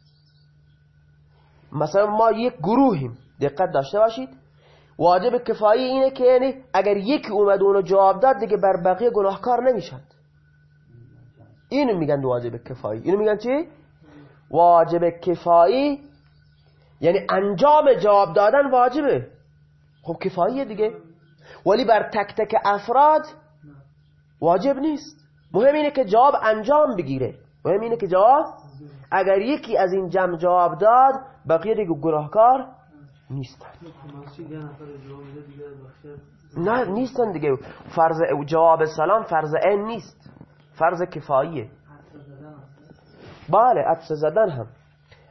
S1: مثلا ما یک گروهیم. دقت داشته باشید. واجب کفایی اینه که یعنی اگر یکی اومد اونو جواب داد دیگه بر بقیه گناهکار نمی‌شد. اینو میگن واجب کفایی. اینو میگن چی؟ واجب کفایی. یعنی انجام جواب دادن واجبه. خب کفاییه دیگه. ولی بر تک تک افراد واجب نیست. مهم اینه که جواب انجام بگیره. مهم اینه که جواب اگر یکی از این جمع جواب داد بقیه دیگه گناهکار نیستن. نه نیستن دیگه. فرض جواب سلام فرض این نیست. فرض کفاییه. بله عدس زدن هم.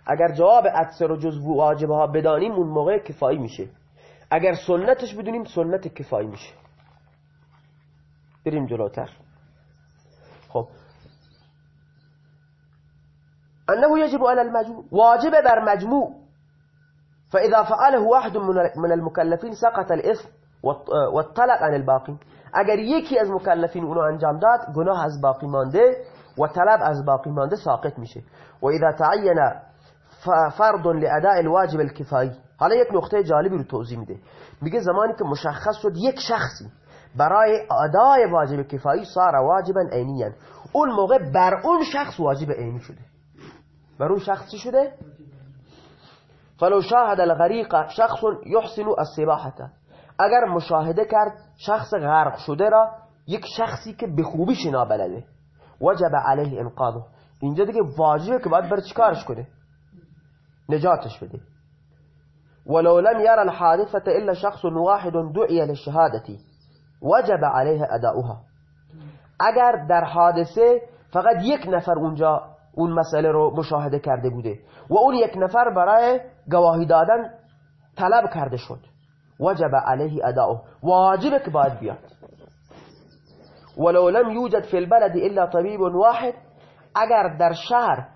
S1: اگر جواب عدس رو جز واجبه ها بدانیم اون موقع کفایی میشه. اگر سنتش بدونیم سنت کفایی میشه. بریم جلوتر. خب. انه يجب على المجموع واجب بر مجموع. فاذا فعله واحد من المكلفين سقط الاثم والطلق عن الباقي اگر یکی از مکلفین اونو انجام داد گناه از باقی مانده و طلب از باقی مانده ساقط میشه. و اذا تعین فرض لأداء الواجب الكفایی. حالا یک نقطه جالبی رو توضیح میده. میگه زمانی که مشخص شد یک شخصی برای ادای واجب کفایی صار واجبا عینیا. اون موقع بر اون شخص واجب عینی شده. بر اون شخصی شده؟ فلو شاهد الغریق شخص يحسن السباحه اگر مشاهده کرد شخص غرق شده را یک شخصی که به خوبی شنا بلده وجب علیه انقاذه. اینجا دیگه واجبه که باید بر چیکارش کنه؟ نجاتش بده. ولو لم يرى الحادثة إلا شخص واحد دعي للشهادة وجب عليه أداؤها. اگر در حادثه فقط یک نفر اونجا اون مسئله رو مشاهده کرده بوده و اون یک نفر برای گواهی دادن طلب کرده شد وجب عليه أداؤه واجبه که باید بیاد. ولو لم يوجد في البلد إلا طبيب واحد اگر در شهر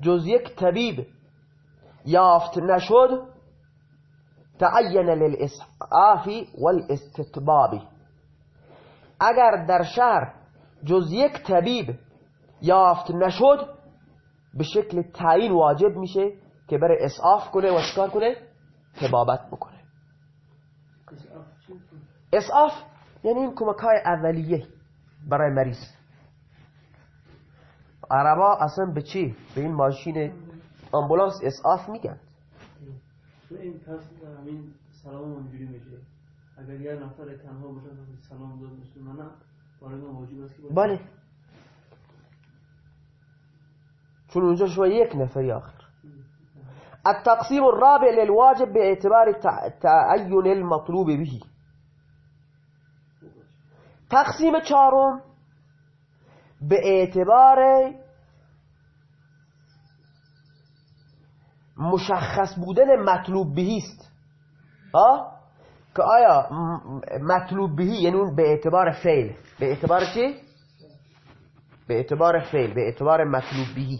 S1: جز یک طبیب یافت نشد تعین للاسعاف والاستطباب اگر در شهر جز یک طبیب یافت نشد به شکل تعیین واجب میشه که بره اسعاف کنه و چکار کنه؟ تبابت بکنه. اسعاف یعنی این کمک های اولیه برای مریض. عربا اصلا به چی؟ به این ماشین امبولانس اسعاف میگن.
S3: این کس همین سلام اونجوری میشه اگر یه نفر تنها باشه سلام داد مسلمانه وارد واجب است که
S1: بله. چون اونجا شما یک نفری آخر. التقسيم الرابع للواجب باعتبار تعين المطلوب به. تقسیم چهارم به اعتبار مشخص بودن مطلوب بهی است. که آیا مطلوب بهی یعنی اون به اعتبار فعل. به اعتبار چی؟ به اعتبار فعل به اعتبار مطلوب بهی.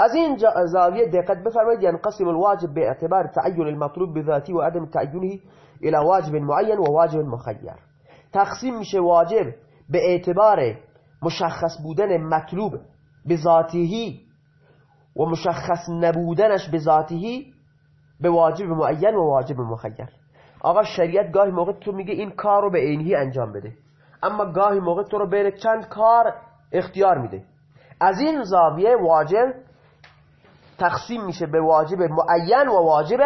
S1: از این زاویه دقت بفرمایید. ينقسم الواجب باعتبار تعین المطلوب بذاتی و عدم تعینه الى واجب معین و واجب مخیر. تقسیم میشه واجب به اعتبار مشخص بودن مطلوب به ذاتیهی و مشخص نبودنش به ذاتیهی به واجب معین و واجب مخیر. آقا شریعت گاهی موقع تو میگه این کار رو به عینی انجام بده. اما گاهی موقع تو رو بین چند کار اختیار میده. از این زاویه واجب تقسیم میشه به واجب معین و واجب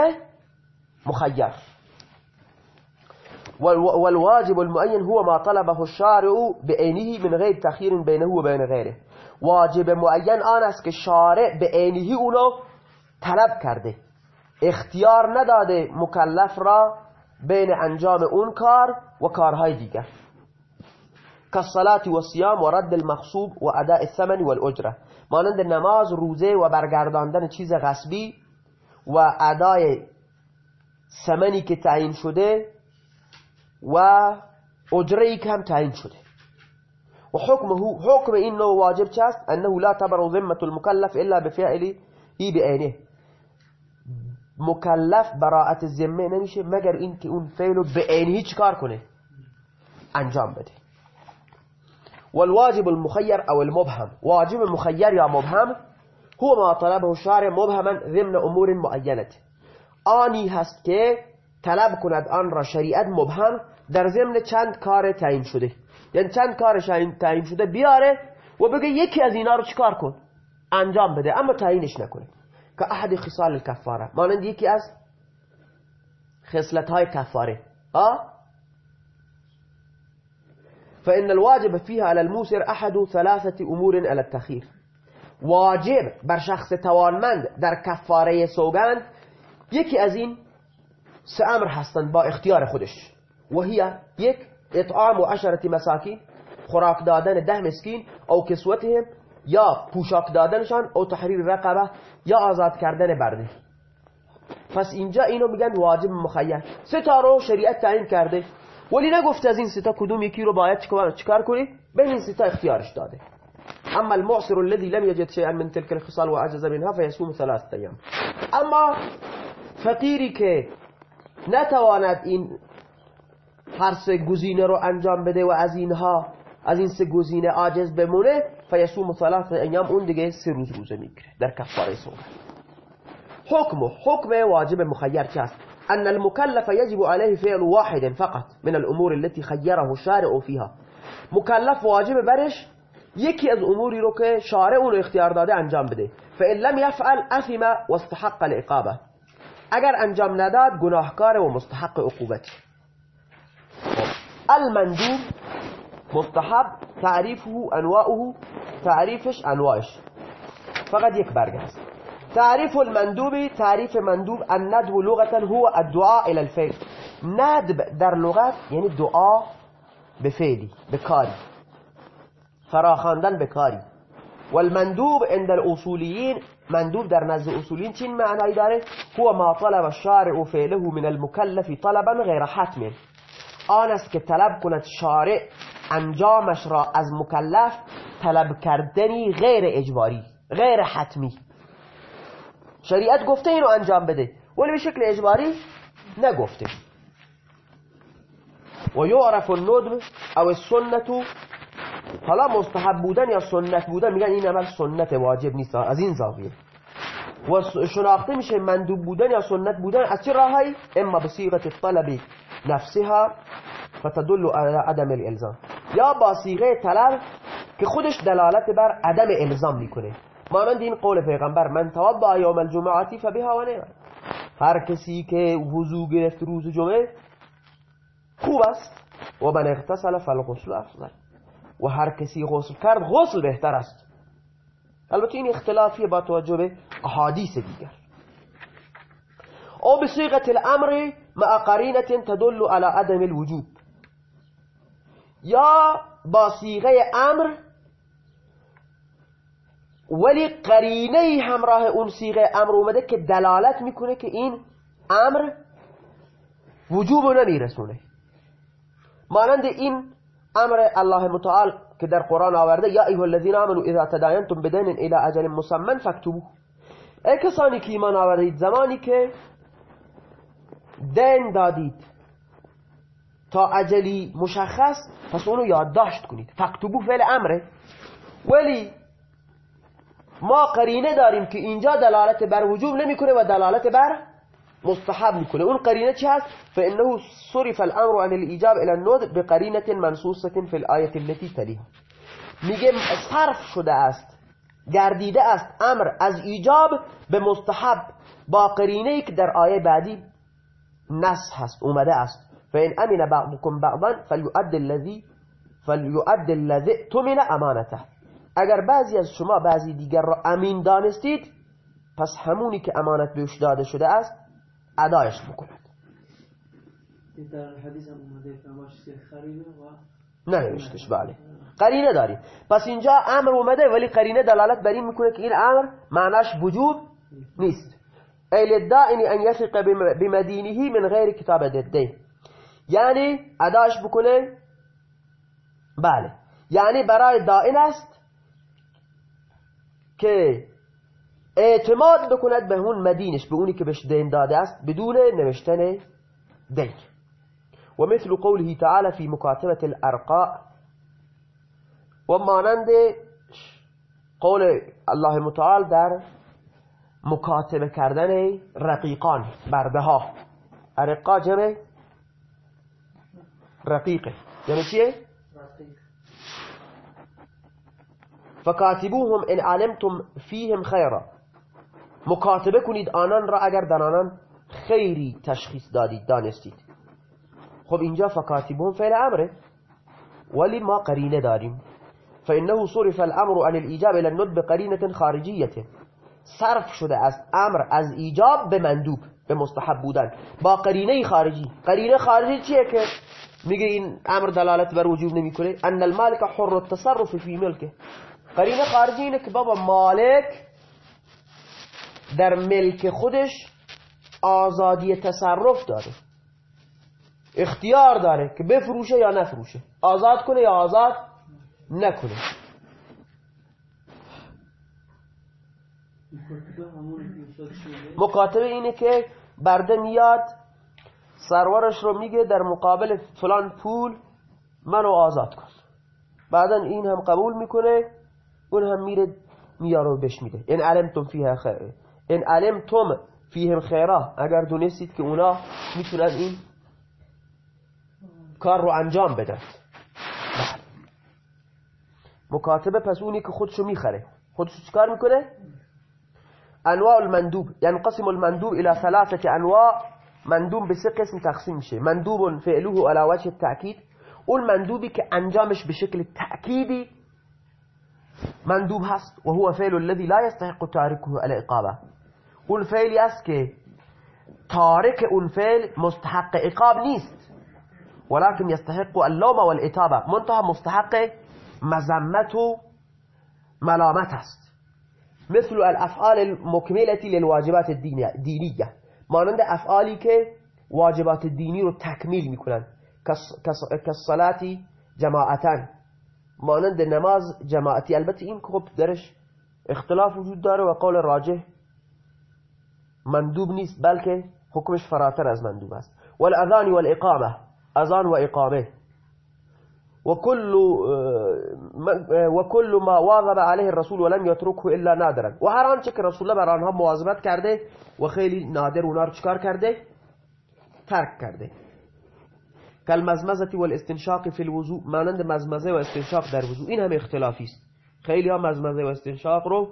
S1: مخیر. والواجب المعين هو ما طلبه الشارع بعينه من غير تخير بينه وبين غيره واجب معین آن است که شارع به عینه اونو طلب کرده. اختیار نداده مکلف را بین انجام اون کار و کارهای دیگر. کالصلاة و سیام و رد المخصوب و اداء الثمن و الاجره. مانند نماز روزه و برگرداندن چیز غصبی و ادای ثمنی که تعیین شده و اجره که هم تعیین شده. و حکمه حکم این نوع واجب چه است أنه لا تبر ذمة المكلف إلا بفعله بعینه مکلف براعت ذمه نمیشه مگر این که اون فعلو به عینه چیکار انجام بده. والواجب المخير أو المبهم. واجب مخیر یا مبهم هو ما طلبه الشارع مبهما ضمن أمور معینه آنی هست که طلب کند آن را مبهم در ضمن چند کار تعیین شده. یعنی چند کار تعیین شده بیاره و بگه یکی از اینا رو چیکار کن؟ انجام بده. اما تعیینش نکنه. که احد خصال الكفاره مانند یکی از خصلت های کفاره. ها؟ فإن الواجب فيها على الموسر أحد ثلاثة أمور على التخير. واجب بر شخص توانمند در کفاره سوگند یکی از این سه امر هستند با اختیار خودش. و هی یک اطعام عشرت مساکین خوراک دادن ده مسکین او کسوتهم یا پوشاک دادنشان او تحریر رقبه یا آزاد کردن برده. پس اینجا اینو میگن واجب مخیر. سه تا رو شریعت تعیین کرده. ولی نگفت از این سه تا کدوم یکی رو باید چکار کنی؟ بین این سه تا اختیارش داده. اما المعصر الذي لم يجد شيئا من تلك الخصال وعجز منها فيصوم ثلاثه ايام اما فقیری که نتواند این هر سه گزینه رو انجام بده و از اینها از این سه گزینه عاجز بمونه فیصوم ثلاث ایام اون دیگه سه روز روزه می‌گیره در کفاره صوم حکم حکم واجب مخیر چه است. ان المكلف يجب عليه فعل واحد فقط من الامور التي خيره الشارع فيها مکلف واجب برش یکی از اموری رو که شارع اون اختیار داده انجام بده. فان لم يفعل اثم واستحق العقابه اگر انجام نداد گناهکار و مستحق عقوبت. المندوب مستحب تعریفه أنواعه تعریفش أنواعش. فقط یک برگه هست تعریف المندوب تعریف مندوب الندب لغتا هو الدعاء إلى الفعل. ندب در لغت یعنی دعا به فعلی به کاری. فراخواندن والمندوب عند الأصوليين مندوب در نزد اصولین چین معنی داره؟ هو ما طلب الشارع فعله من المكلف طلبا غیر حتم. آن است که طلب کند شارع انجامش را از مکلف طلب کردنی غیر اجباری غیر حتمی. شریعت گفته اینو انجام بده. ولی به شکل اجباری نگفته. و یعرف الندب او السنت حالا مستحب بودن یا سنت بودن؟ میگن این عمل سنت واجب نیست از این زاویه. و شناخته میشه مندوب بودن یا سنت بودن از چه راهی؟ اما به صیغه الطلب نفسها. فتدل على عدم الالزام یا با صیغه طلب که خودش دلالت بر عدم الزام می‌کنه. مانند این قول پیغمبر من توضا یوم الجمعه فبها و نعم. هر کسی که وضو گرفت روز جمعه خوب است. و من اغتسل فالغسل افضل و هر کسی غسل کرد غسل بهتر است. البته این اختلافی با توجه به احادیث دیگر. او بصيغه الامر مع قرینه تدل على عدم الوجوب. یا با صیغه امر ولی قرینه همراه اون صیغه امر اومده که دلالت می‌کنه که این امر وجوب نمیرسونه. مانند این امر الله متعال که در قرآن آورده یا ایها الذین آمنوا اذا تداینتم بدین الى اجل مسمن فاکتبوه. ای کسانی که ایمان آوردید زمانی که دین دادید تا اجلی مشخص پس اونو یادداشت کنید. فاکتبو فعل امره. ولی ما قرینه داریم که اینجا دلالت بر وجوب نمی‌کنه و دلالت بر مستحب می‌کنه. اون قرینه چی هست؟ فانه صرف الامر عن الايجاب الى النود بقرینه منصوصه في الايه التي تليها. میگه صرف شده است گردیده است امر از ایجاب به مستحب با قرینه که در آیه بعدی نص هست اومده است. فإن أمن بعضكم بعضا فليؤد الذي فليؤد الذي اؤتمن أمانته. اگر بعضی از شما بعضی دیگر را امین دانستید پس همونی که امانت بهش داده شده است ادایش بکند ننوشتش بله. قرینه داریم. پس اینجا أمر اومده ولی قرینه دلالت بر این میکنه که این أمر معناش وجوب نیست. ای للدائن أن یثق بم- بمدینه من غیر کتاب الدین یعنی اداش بکنه؟ بله. یعنی برای دائن است که اعتماد بکند به اون مدینش به اونی که بهش دین داده است بدون نوشتن دین. ومثل قوله تعالى في مكاتبة الأرقاء ومانند قول الله متعال در مکاتبه کردن رقیقان برده ها. ارقا جمع رقیقه جمع چیه؟ فکاتبوهم ان علمتم فیهم خیرا. مکاتبه کنید آنان را اگر در آنان خیری تشخیص دادید دانستید. خب اینجا فکاتبوهم فعل امره. ولی ما قرینه داریم. فإنه صرف الأمر عن الإيجاب إلى الند بقرينة خارجية صرف شده است امر از ایجاب به مندوب به مستحب بودن. با قرینه خارجی. قرینه خارجی چیه که؟ میگه این امر دلالت بر وجوب نمی‌کنه. ان المالک حر التصرف فی ملکه. قرینه خارجی اینه که بابا مالک در ملک خودش آزادی تصرف داره. اختیار داره که بفروشه یا نفروشه. آزاد کنه یا آزاد نکنه.
S3: مکاتبه
S1: اینه که برده میاد سرورش رو میگه در مقابل فلان پول منو آزاد کن. بعدا این هم قبول می‌کنه اون هم میره میاره بهش میده. ان علمتم فیها خیر. ان علمتم فیهم خیرا. اگر دونستید که اونا می‌تونن این کار رو انجام بدن. بله. مکاتبه پس اونی که خودشو می‌خره. خودشو چکار می‌کنه؟ انواع المندوب. ينقسم المندوب الى ثلاثه انواع. مندوب به سه قسم تقسیم میشه. مندوب فعله على وجه التاكيد اون مندوبی که انجامش به شکل تأکیدی مندوب هست و هو فعل الذي لا يستحق تاركه الاقامه اون فعلی است که تارک اون فعل مستحق اقاب نیست. ولكن يستحق اللوم والعتابه منتها مستحق مذمت و ملامت است. مثل الافعال المكملة للواجبات الدينية دينية مانند افعالی که واجبات دینی رو تکمیل می‌کنن. کالصلاة جماعتا. مانند نماز جماعتی. البته این خب درش اختلاف وجود داره و قول راجح مندوب نیست بلکه حکمش فراتر از مندوب است. والاذان والاقامه اذان و اقامه. وكل وكل ما واظب عليه الرسول ولم يتركه الا نادرا. و هر آنچه رسول الله بر آنها مواظبت کرده و خیلی نادر اونا رو چکار کرده؟ ترک کرده. کالمزمزه والاستنشاق في الوضوء مانند مزمزه و استنشاق در وضوء. این هم اختلافی است. خیلی ها مزمزه و استنشاق رو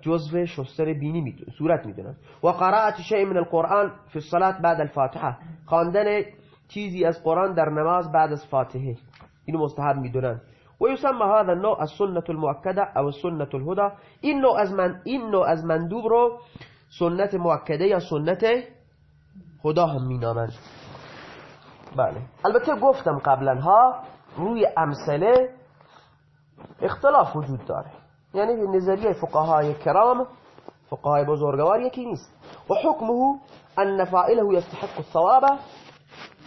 S1: جزو شستر بینی می‌دونن صورت می‌دونن و قرائت شیء من القرآن في الصلاة بعد الفاتحه. خواندن چیزی از قرآن در نماز بعد از فاتحه. اینو مستحب میدونن و یسمى هذا النوع السنة المؤكدة أو السنة الهدى. این نوع از من این نوع از مندوب رو سنت مؤکده یا سنت هدا هم مینامند بله. البته گفتم قبلا ها روی امثله اختلاف وجود داره. یعنی نظریه فقهای کرام فقهای بزرگوار یکی نیست. و حکمه ان فاعله يستحق الثواب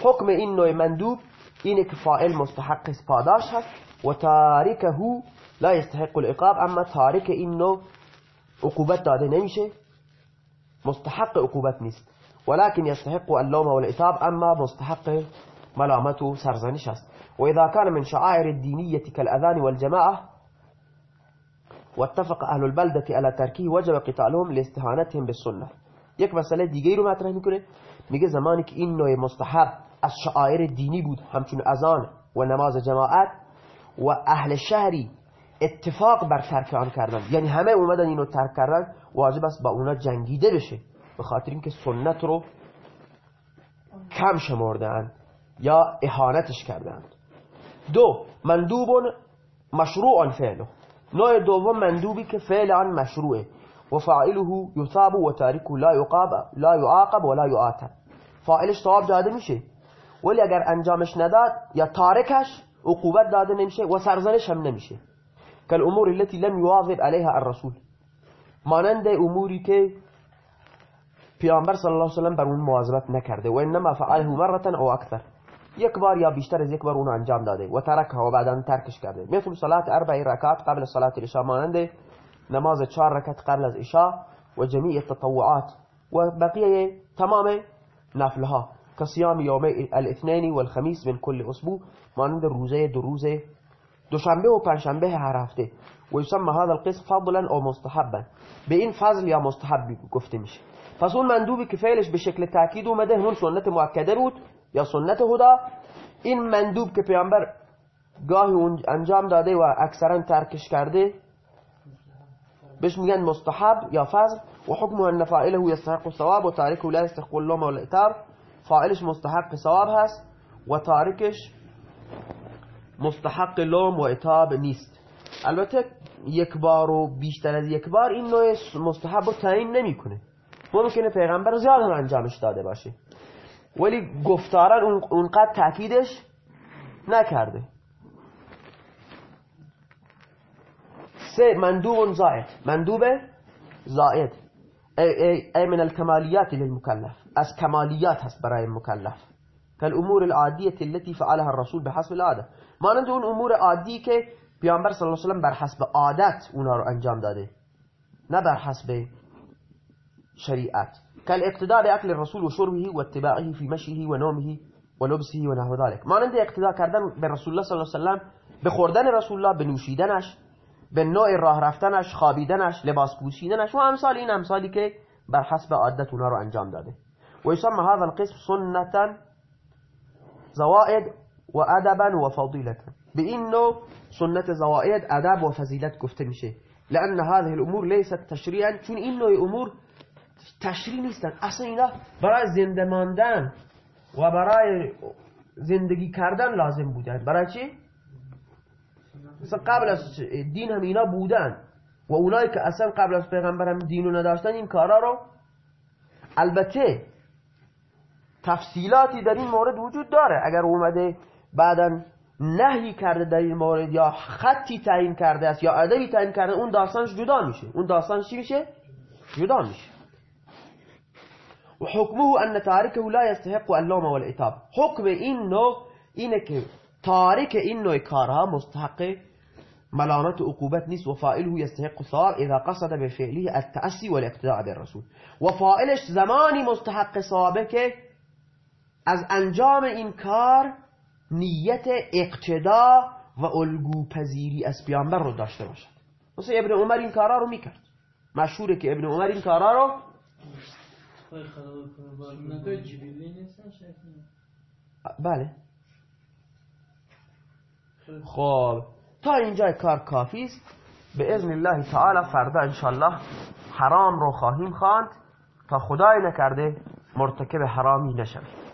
S1: حکم این نوع مندوب که فاعل مستحق پاداش هست و تارکه لا يستحق العقاب أما تارک نوع عقوبت دادة نمیشه مستحق عقوبت نیست ولكن يستحق اللوم والعتاب أما مستحق ملامت و سرزنش است و اذا كان من شعائر الدينية كالأذان والجماعة واتفق أهل البلدة على تركه وجب قتالهم لاستهانتهم بالسنة. یک مسئله دیگه رو مطرح میکنه میگه زمانی که این نوع از شعائر دینی بود همچون اذان و نماز جماعت و اهل شهری اتفاق بر ترک آن کردن. یعنی همه اومدن اینو ترک کردن واجب است با اونا جنگیده بشه. به خاطر اینکه سنت رو کم شمردن یا اهانتش کردن دو مندوب مشروع فعله. نوع دوم مندوبی که فعل آن مشروعه. و فاعله یثاب و تارکه لا يعاقب لا يعاقب ولا يعاتب فاعلش ثواب داده میشه. ولی اگر انجامش نداد یا تارکش عقوبت داده نمیشه و سرزنش هم نمیشه. كالأمور التي لم يواظب عليها الرسول. مانند اموری که پیامبر صلی الله علیه و سلم بر اون مواظبت نکرده و انما فعله مرة او اکثر. یک بار یا بیشتر از یک بار اون انجام داده و ترکه و بعدا ترکش کرده. مثل صلات اربع رکعات قبل صلاه العشاء مانند نماز چهار رکعت قبل از عشاء و جميع التطوعات و بقیه تمام نفلها. كصيام يوم الاثنين والخميس من كل أسبوع. مانند روزه دو روزه دوشنبه و پنجشنبه هر هفته. و یسمى هذا القسم فضلا أو مستحبا. به این فضل یا مستحب گفته میشه. پس اون مندوبی که فعلش به شکل تأکید اومده همون سنت مؤکده بود یا سنت هدا. این مندوب که پیامبر گاهی انجام داده و اکثرا ترکش کرده بهش میگن مستحب یا فضل. و حکم ان يستحق الثواب و تارکه لا يستحق اللوم والعتاب فاعلش مستحق ثواب هست و تارکش مستحق لوم و عتاب نیست. البته یک بار و بیشتر از یک بار این نوع مستحب رو تعیین نمی‌کنه. ممکنه پیغمبر زیاد هم انجامش داده باشه. ولی گفتاران اونقدر تاکیدش نکرده. سه مندوب زائد. مندوب زائد. ای من الكماليات للمكلف از کمالیات هست برای مکلف. كالامور العادیه التي فعلها الرسول بحسب العاده. مانند اون امور عادی که پیامبر صلی الله علیه و بر حسب عادت اونا رو انجام داده. نه بر حسب شریعت. كالاقتداء بأكل الرسول وشربه واتباعه في مشيه ونومه ولبسه ونحو ذلك. مانند اقتداء کردن به رسول الله صلی الله علیه و سلم به خوردن رسول الله به نوشیدنش به نوع راه رفتنش خوابیدنش لباس پوشیدنش و امثال این امثالی که بر حسب عادت اونا رو انجام داده. و یسمى هذا القسم سنتا زوائد و ادبا و فضیلتا به این نوع سنت زوائد أدب و فضیلت گفته میشه. لأن هذه الأمور ليست تشریعا چون این نوع أمور تشریع نیستن. أصلا اینا برای زنده ماندن و زندگی کردن لازم بودن. برای چی؟ مثلا قبل از دین هم اینا بودن. و اونایی که أصلا قبل از پیغمبر هم دینو نداشتن این کارا رو البته تفصیلاتی در این مورد وجود داره. اگر اومده بعدا نهی کرده در این مورد یا خطی تعیین کرده است یا ادبی تعیین کرده اون داستانش جدا میشه. اون داستانش چی میشه؟ جدا میشه. و حکمه ان تارکه لا يستحق اللوم والعتاب. حکم این نوع اینه که تارک این نوع کارها مستحق ملامت و عقوبت نیست. و فاعله يستحق ثواب اذا قصد بفعله التأسي والاقتداء بالرسول. و فاعلش زمانی مستحق ثوابه که از انجام این کار نیت اقتدا و الگو پذیری از پیامبر رو داشته باشد. مثل ابن عمر این کارا رو می‌کرد. مشهوره که ابن عمر این کارا رو بله. خب تا اینجا کار کافی است. به اذن الله تعالی فردا انشالله حرام رو خواهیم خواند تا خدای نکرده مرتکب حرامی نشویم